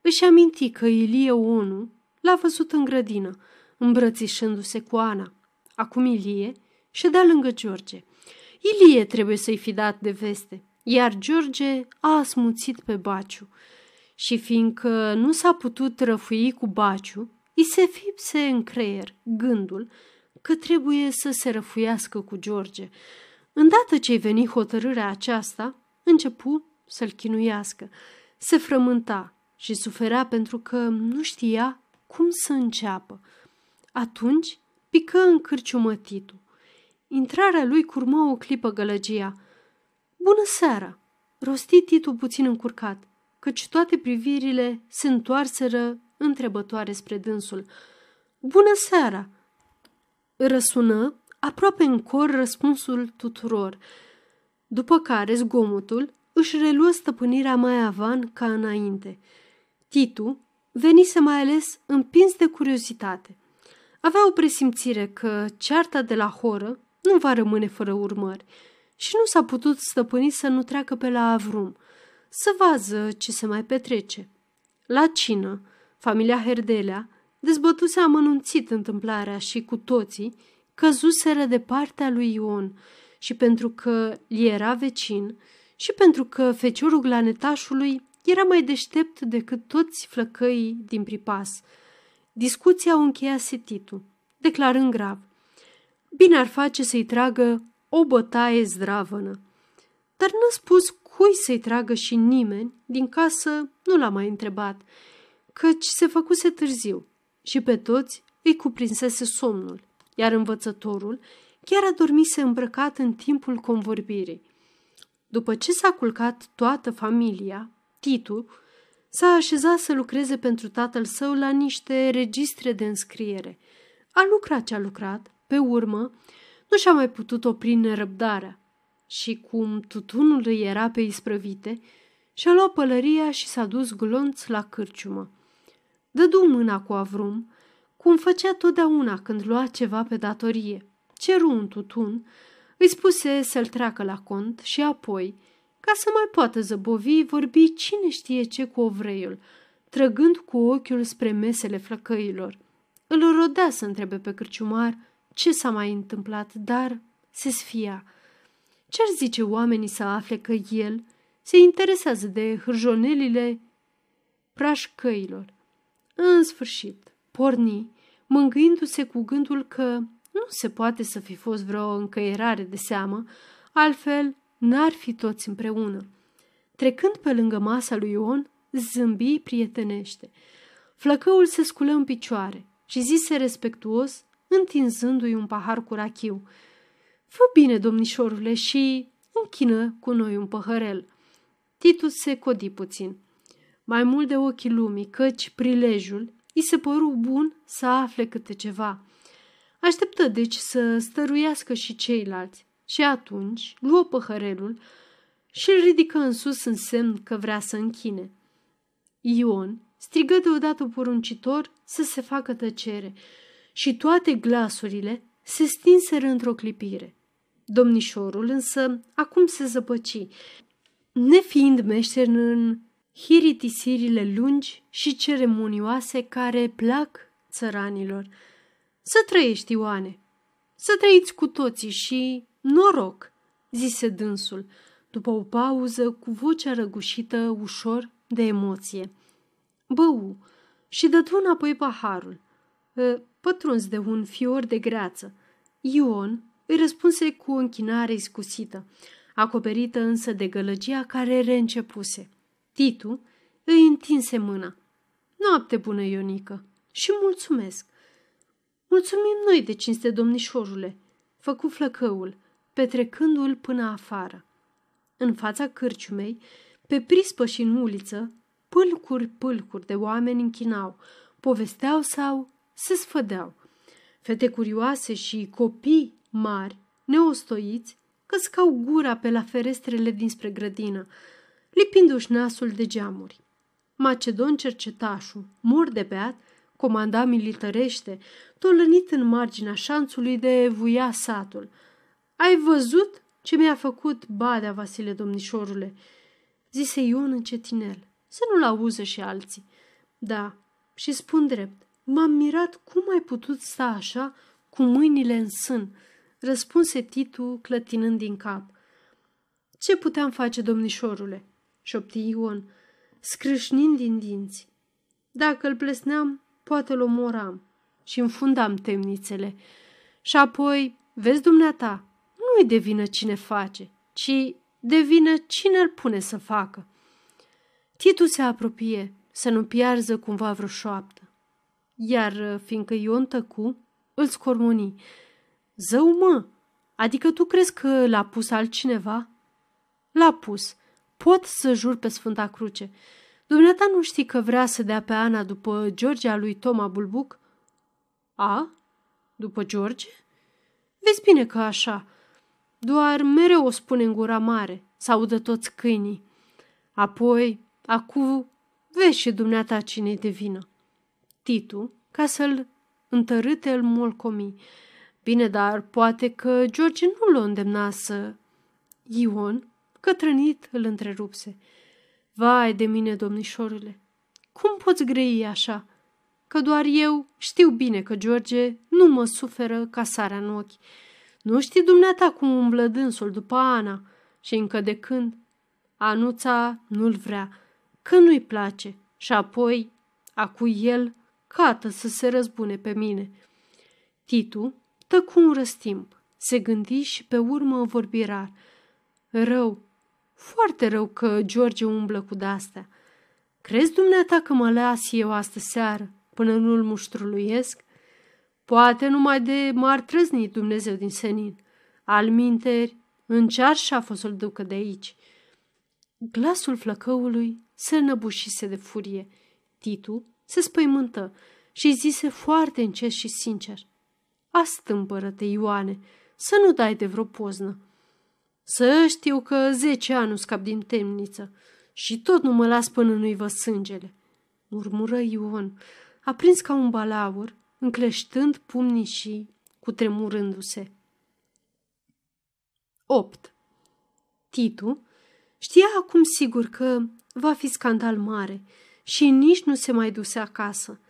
Își aminti că Ilie Onu l-a văzut în grădină, îmbrățișându-se cu Ana. Acum Ilie ședea lângă George. Ilie trebuie să-i fi dat de veste, iar George a asmuțit pe Baciu. Și fiindcă nu s-a putut răfui cu Baciu, îi se fipse în creier gândul că trebuie să se răfuiască cu George. Îndată ce-i veni hotărârea aceasta, începu să-l chinuiască. Se frământa și suferea pentru că nu știa cum să înceapă. Atunci pică în cârciumătitul. Intrarea lui curmă o clipă gălăgia. Bună seara!" rosti Titu puțin încurcat, căci toate privirile se întoarseră întrebătoare spre dânsul. Bună seara!" Răsună aproape în cor răspunsul tuturor, după care zgomotul își reluă stăpânirea mai avan ca înainte. Titu venise mai ales împins de curiozitate. Avea o presimțire că cearta de la horă nu va rămâne fără urmări și nu s-a putut stăpâni să nu treacă pe la Avrum, să vază ce se mai petrece. La cină, familia Herdelea dezbătuse amănunțit întâmplarea și cu toții căzuseră de partea lui Ion și pentru că li era vecin și pentru că feciorul glanetașului era mai deștept decât toți flăcăii din pripas. Discuția o încheiase Titu, declarând grav. Bine ar face să-i tragă o bătaie zdravănă. Dar n-a spus cui să-i tragă și nimeni din casă nu l-a mai întrebat, căci se făcuse târziu și pe toți îi cuprinsese somnul, iar învățătorul chiar adormise îmbrăcat în timpul convorbirii. După ce s-a culcat toată familia, Titu s-a așezat să lucreze pentru tatăl său la niște registre de înscriere. A lucrat ce a lucrat, pe urmă, nu și-a mai putut opri nerăbdarea și cum tutunul îi era pe isprăvite, și-a luat pălăria și s-a dus glonț la cârciumă. Dădu mâna cu avrum, cum făcea totdeauna când lua ceva pe datorie. Ceru un tutun, îi spuse să-l treacă la cont și apoi, ca să mai poată zăbovi, vorbi cine știe ce cu ovreiul, trăgând cu ochiul spre mesele flăcăilor. Îl rodea să întrebe pe cârciumar ce s-a mai întâmplat, dar se sfia. Ce-ar zice oamenii să afle că el se interesează de hârjonelile prașcăilor? În sfârșit, porni, mângâindu-se cu gândul că nu se poate să fi fost vreo încăierare de seamă, altfel n-ar fi toți împreună. Trecând pe lângă masa lui Ion, zâmbi prietenește. Flăcăul se sculă în picioare și zise respectuos, întinzându-i un pahar cu rachiu. Fă bine, domnișorule, și închină cu noi un păhărel. Titus se codi puțin. Mai mult de ochii lumii, căci prilejul îi se păru bun să afle câte ceva. Așteptă deci să stăruiască și ceilalți și atunci luă păhărelul și îl ridică în sus în semn că vrea să închine. Ion strigă deodată poruncitor să se facă tăcere și toate glasurile se stinseră într-o clipire. Domnișorul însă acum se zăpăci, nefiind meșter în hiritisirile lungi și ceremonioase care plac țăranilor. Să trăiești, Ioane, să trăiți cu toții și noroc, zise dânsul, după o pauză cu vocea răgușită ușor de emoție. Bău și dădu înapoi paharul, ă, pătruns de un fior de greață. Ion îi răspunse cu o închinare iscusită, acoperită însă de gălăgia care reîncepuse. Titu îi întinse mâna. Noapte bună, Ionică, și mulțumesc. Mulțumim noi de cinste, domnișorule, făcu flăcăul, petrecându-l până afară. În fața cârciumei, pe prispă și în uliță, pâlcuri, pâlcuri de oameni închinau, povesteau sau se sfădeau. Fete curioase și copii mari, neostoiți, căscau gura pe la ferestrele dinspre grădină, lipindu-și nasul de geamuri. Macedon cercetașul, mor de beat, comanda militărește, tolănit în marginea șanțului de vuia satul. Ai văzut ce mi-a făcut badea, Vasile domnișorule?" zise Ion încetinel, să nu-l auză și alții. Da, și spun drept, m-am mirat cum ai putut sta așa, cu mâinile în sân, răspunse Titu clătinând din cap. Ce puteam face, domnișorule?" Șopti Ion, scrâșnind din dinți. Dacă îl plesneam, poate l omoram și înfundam temnițele. Și apoi, vezi dumneata, nu-i de vină cine face, ci de vină cine îl pune să facă. Titu se apropie să nu piarză cumva vreo șoaptă. Iar fiindcă Ion tăcu, îl scormoni. Zău, mă, adică tu crezi că l-a pus altcineva? L-a pus. Pot să jur pe Sfânta Cruce. Dumneata nu știi că vrea să dea pe Ana după Georgia lui Toma Bulbuc? A? După George? Vezi bine că așa. Doar mereu o spune în gura mare, să audă toți câinii. Apoi, acu, vezi și dumneata cine de vină. Titu, ca să-l întărâte, îl molcomi. Bine, dar poate că George nu l-o îndemna să... Ion, cătrănit, îl întrerupse. Vai de mine, domnișorule, cum poți grei așa? că doar eu știu bine că George nu mă suferă ca sarea în ochi. Nu știi dumneata cum umblă dânsul după Ana și încă de când? Anuța nu-l vrea, că nu-i place și apoi, acu el, cată să se răzbune pe mine. Titu tăcu un răstimp, se gândi și pe urmă vorbi rar. Rău, foarte rău că George umblă cu de-astea. Crezi dumneata că mă las eu astă seară până nu-l muștruluiesc? Poate numai de m-ar trăzni Dumnezeu din senin. Al minteri, încear și a fost să-l ducă de aici. Glasul flăcăului se înăbușise de furie. Titu se spăimântă și zise foarte încet și sincer. Astâmpără-te, Ioane, să nu dai de vreo poznă. Să știu că zece ani nu scap din temniță și tot nu mă las până nu-i vă sângele. Murmură Ion, aprins ca un balaur, încleștând pumnii și cutremurându-se. 8. Titu știa acum sigur că va fi scandal mare și nici nu se mai duse acasă.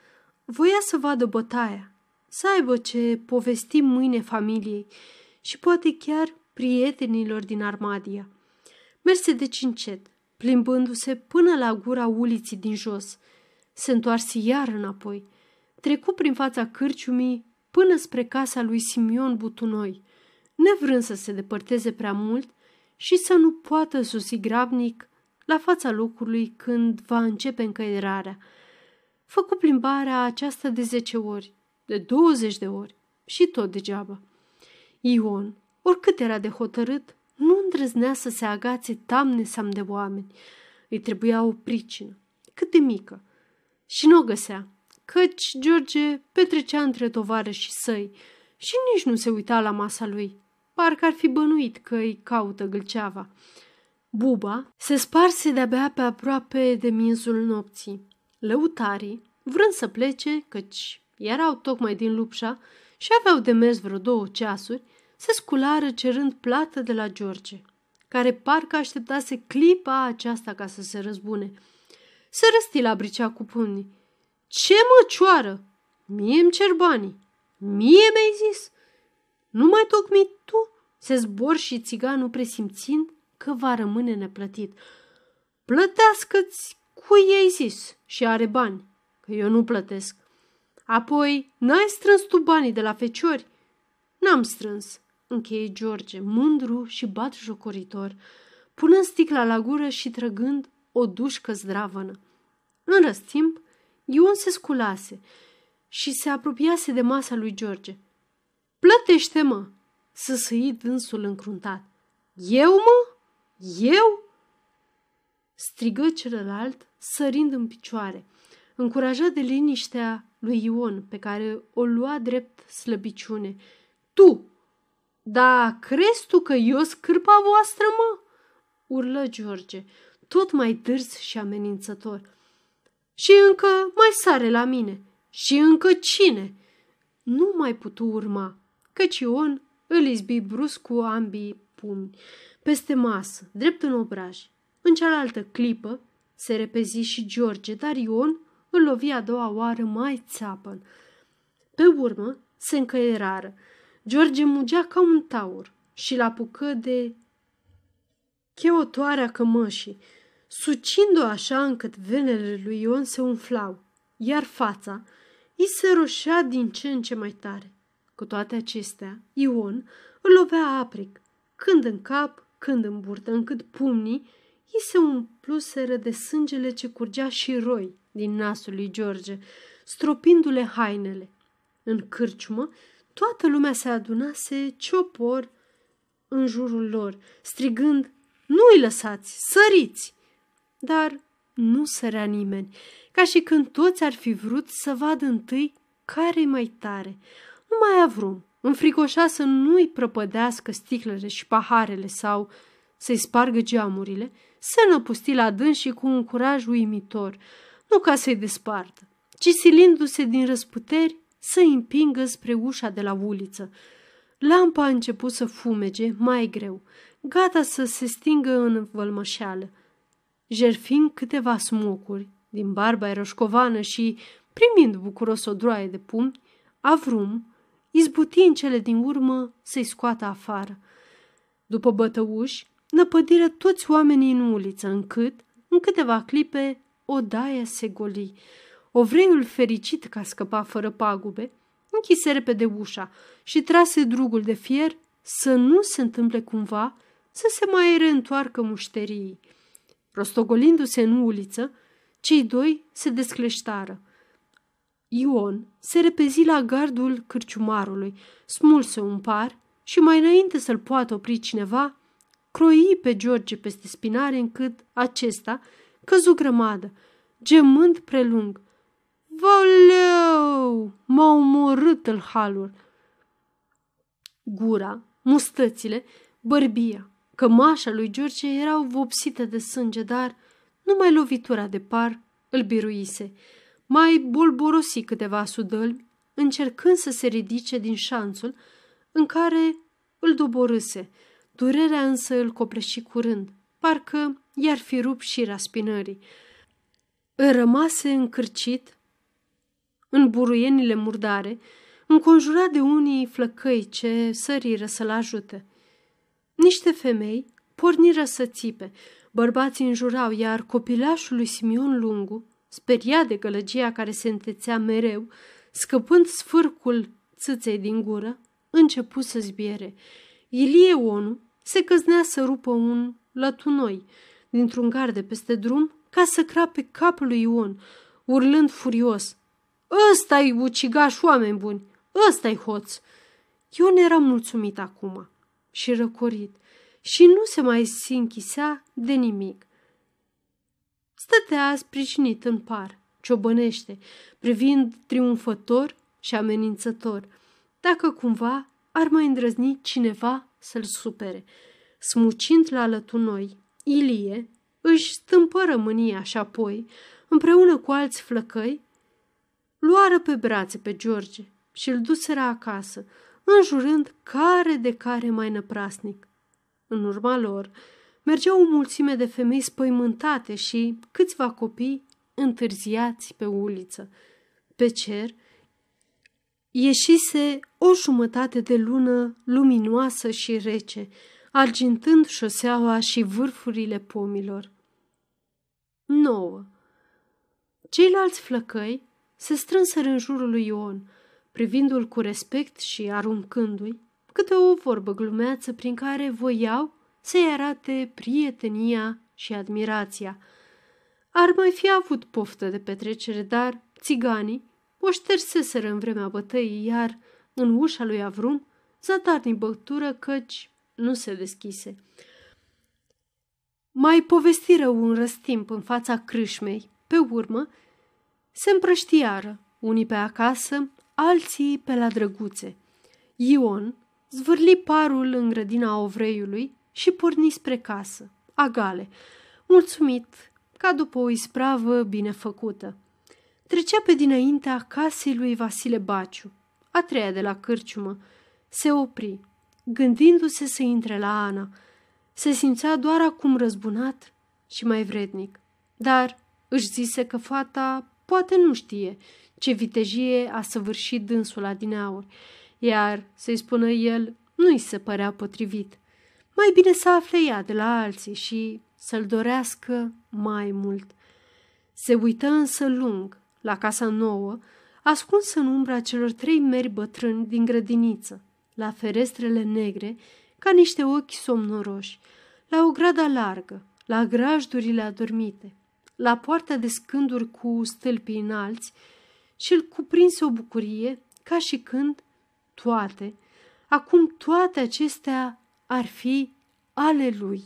Voia să vadă bătaia, să aibă ce povesti mâine familiei și poate chiar prietenilor din Armadia. Merse de cincet, plimbându-se până la gura uliții din jos. Se întoarse iar înapoi. Trecu prin fața cârciumii până spre casa lui Simion Butunoi, nevrând să se depărteze prea mult și să nu poată susi grabnic la fața locului când va începe încăierarea. Făcu plimbarea aceasta de zece ori, de douăzeci de ori și tot degeaba. Ion, oricât era de hotărât, nu îndrăznea să se agațe tamne-sam de oameni. Îi trebuia o pricină, cât de mică. Și nu o găsea, căci George petrecea între și săi și nici nu se uita la masa lui. Parcă ar fi bănuit că îi caută gâlceava. Buba se sparse de-abia pe aproape de miezul nopții. Lăutarii, vrând să plece, căci erau tocmai din lupșa și aveau de mers vreo două ceasuri, se sculară cerând plată de la George, care parcă așteptase clipa aceasta ca să se răzbune. Se răsti la bricea cu pumnii. Ce măcioară! Mie îmi cer banii. Mie mi-ai zis? Nu mai tocmi tu? Se zbor și țiganul presimțind că va rămâne neplătit. Plătească-ți cu ei zis și are bani, că eu nu plătesc. Apoi, n-ai strâns tu banii de la feciori? N-am strâns, încheie George, mândru și bat jocoritor, punând sticla la gură și trăgând o dușcă zdravănă. În răstimp, Ion se sculase și se apropiase de masa lui George. Plătește-mă!" săsăi dânsul încruntat. Eu, mă? Eu?" strigă celălalt, sărind în picioare, încurajat de liniștea lui Ion, pe care o lua drept slăbiciune. Tu, da, crezi tu că eu scârpa voastră, mă?" urlă George, tot mai dârs și amenințător. Și încă mai sare la mine. Și încă cine?" Nu mai putu urma, căci Ion îl izbi brusc cu ambii pumni, peste masă, drept în obraj. În cealaltă clipă se repezi și George, dar Ion îl lovi a doua oară mai țapăn. Pe urmă se încăierară George mugea ca un taur și l apucă de cheotoarea cămășii, sucind-o așa încât venele lui Ion se umflau, iar fața îi se roșea din ce în ce mai tare. Cu toate acestea, Ion îl lovea apric, când în cap, când în burtă, încât pumnii îi se umpluseră de sângele ce curgea și roi din nasul lui George, stropindu-le hainele. În cârciumă Toată lumea se adunase ciopor în jurul lor, strigând, Nu-i lăsați, săriți! Dar nu sărea nimeni, ca și când toți ar fi vrut să vadă întâi care mai tare. Nu mai avrum, înfricoșa să nu-i prăpădească sticlele și paharele sau să-i spargă geamurile, se năpusti la dâns și cu un curaj uimitor, nu ca să-i despartă, ci silindu-se din răsputeri să împingă spre ușa de la uliță. Lampa a început să fumege mai greu, gata să se stingă în vălmășeală. Jerfind câteva smocuri din barba roșcovană și Primind bucuros o droaie de pumni, Avrum izbuti în cele din urmă să-i scoată afară. După bătăuși, năpădiră toți oamenii în uliță, încât, în câteva clipe, o daie se goli. Ovreiul fericit că a scăpat fără pagube, închise repede ușa și trase drugul de fier să nu se întâmple cumva să se mai reîntoarcă mușterii. Rostogolindu-se în uliță, cei doi se descleștară. Ion se repezi la gardul cârciumarului, smulse un par și mai înainte să-l poată opri cineva, croi pe George peste spinare încât acesta căzu grămadă, gemând prelung. Valeu! M-a omorât în halul! Gura, mustățile, bărbia, cămașa lui George erau vopsite de sânge, dar numai lovitura de par îl biruise. Mai bolborosi câteva sudălmi, încercând să se ridice din șanțul în care îl doborâse. Durerea însă îl copleși curând, parcă i-ar fi rupt și raspinării. Îl rămase încârcit în buruienile murdare, înconjurat de unii flăcăi ce săriră să-l ajute. Niște femei porniră să țipe, bărbații înjurau, iar copilașul lui Simion Lungu, speriat de gălăgia care se întețea mereu, scăpând sfârcul țâței din gură, începu să zbiere. Ilie Onu se căznea să rupă un lătunoi dintr-un gard de peste drum ca să crape capul lui Ion, urlând furios. Ăsta-i ucigaș, oameni buni! Ăsta-i hoț! Ion era mulțumit acum și răcorit și nu se mai sinchisea de nimic. Stătea sprijinit în par, ciobănește, privind triumfător și amenințător, dacă cumva ar mai îndrăzni cineva să-l supere. Smucind la lătunoi, Ilie își stâmpă mânia și apoi, împreună cu alți flăcăi, luară pe brațe pe George și îl duseră acasă, înjurând care de care mai năprasnic. În urma lor mergeau o mulțime de femei spăimântate și câțiva copii întârziați pe uliță. Pe cer ieșise o jumătate de lună luminoasă și rece, argintând șoseaua și vârfurile pomilor. 9. Ceilalți flăcăi se strânseră în jurul lui Ion, privindu-l cu respect și aruncându-i câte o vorbă glumeață prin care voiau să-i arate prietenia și admirația. Ar mai fi avut poftă de petrecere, dar țiganii o șterseseră în vremea bătăii, iar în ușa lui Avrum zadarnic băutură căci nu se deschise. Mai povestiră un răstimp în fața crâșmei. Pe urmă, se împrăștiară, unii pe acasă, alții pe la drăguțe. Ion zvârli parul în grădina ovreiului și porni spre casă, agale, mulțumit ca după o ispravă bine făcută. Trecea pe dinaintea casei lui Vasile Baciu, a treia de la cârciumă. Se opri, gândindu-se să intre la Ana. Se simțea doar acum răzbunat și mai vrednic, dar își zise că fata poate nu știe ce vitejie a săvârșit dânsul adineauri, iar, să-i spună el, nu-i se părea potrivit. Mai bine să afle ea de la alții și să-l dorească mai mult. Se uită însă lung la casa nouă, ascuns în umbra celor trei meri bătrâni din grădiniță, la ferestrele negre, ca niște ochi somnoroși, la o grada largă, la grajdurile adormite, la poarta de scânduri cu stâlpii înalți și îl cuprinse o bucurie ca și când toate, acum toate acestea ar fi ale lui.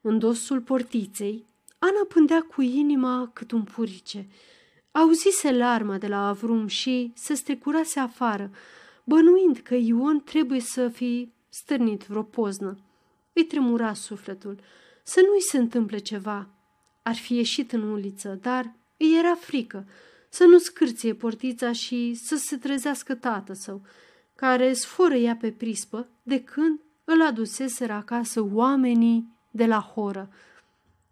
În dosul portiței, Ana pândea cu inima cât un purice. Auzise larma de la Avrum și se strecurase afară, bănuind că Ion trebuie să fi stârnit vreo poznă. Îi tremura sufletul, să nu-i se întâmple ceva. Ar fi ieșit în uliță, dar îi era frică să nu scârție portița și să se trezească tată său, care sforă ea pe prispă de când îl aduseseră acasă oamenii de la horă.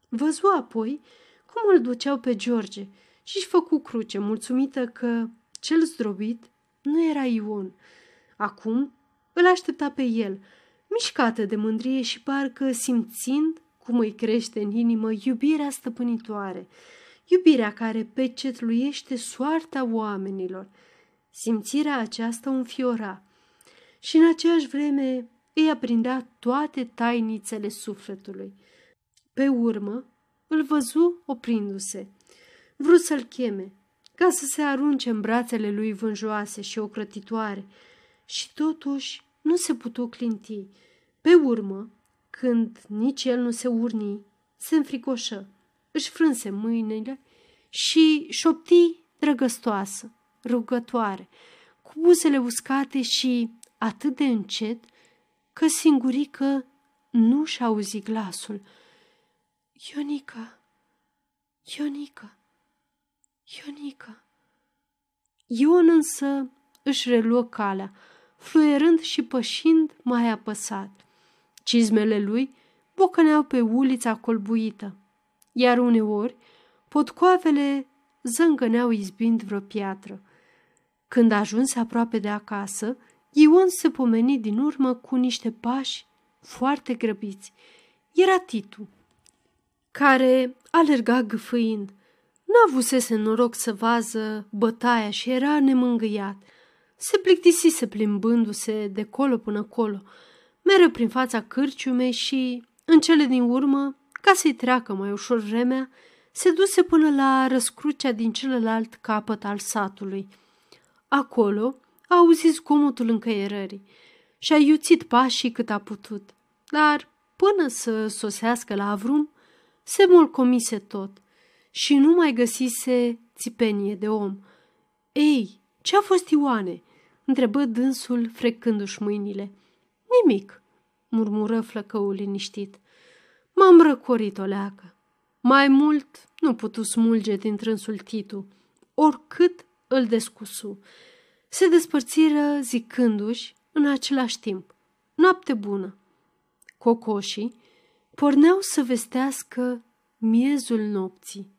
Văzu apoi cum îl duceau pe George și își făcu cruce, mulțumită că cel zdrobit nu era Ion. Acum îl aștepta pe el, mișcată de mândrie și parcă simțind cum îi crește în inimă iubirea stăpânitoare, iubirea care pecetluiește soarta oamenilor. Simțirea aceasta înfiora și în aceeași vreme îi aprindea toate tainițele sufletului. Pe urmă, îl văzu oprindu-se. Vrut să-l cheme, ca să se arunce în brațele lui vânjoase și ocrătitoare, și totuși nu se putu clinti. Pe urmă, când nici el nu se urni, se înfricoșă, își frânse mâinile și șopti drăgăstoasă, rugătoare, cu buzele uscate și atât de încet că singurică nu și auzi glasul. Ionica, Ionica, Ionica. Ion însă își reluă calea, fluierând și pășind mai apăsat. Cizmele lui bocăneau pe ulița colbuită, iar uneori potcoavele zângăneau izbind vreo piatră. Când ajunse aproape de acasă, Ion se pomeni din urmă cu niște pași foarte grăbiți. Era Titu, care alerga gâfâind. Nu avusese noroc să vază bătaia și era nemângâiat. Se plictisise plimbându-se de colo până colo, mereu prin fața cârciumei și, în cele din urmă, ca să-i treacă mai ușor vremea, se duse până la răscrucea din celălalt capăt al satului. Acolo a auzit zgomotul încăierării și a iuțit pașii cât a putut, dar până să sosească la Avrum, se molcomise tot și nu mai găsise țipenie de om. Ei, ce-a fost Ioane?" întrebă dânsul frecându-și mâinile. Nimic, murmură flăcăul liniștit. M-am răcorit o leacă. Mai mult nu putu smulge din trânsul Titu, oricât îl descusu. Se despărțiră zicându-și în același timp. Noapte bună! Cocoșii porneau să vestească miezul nopții.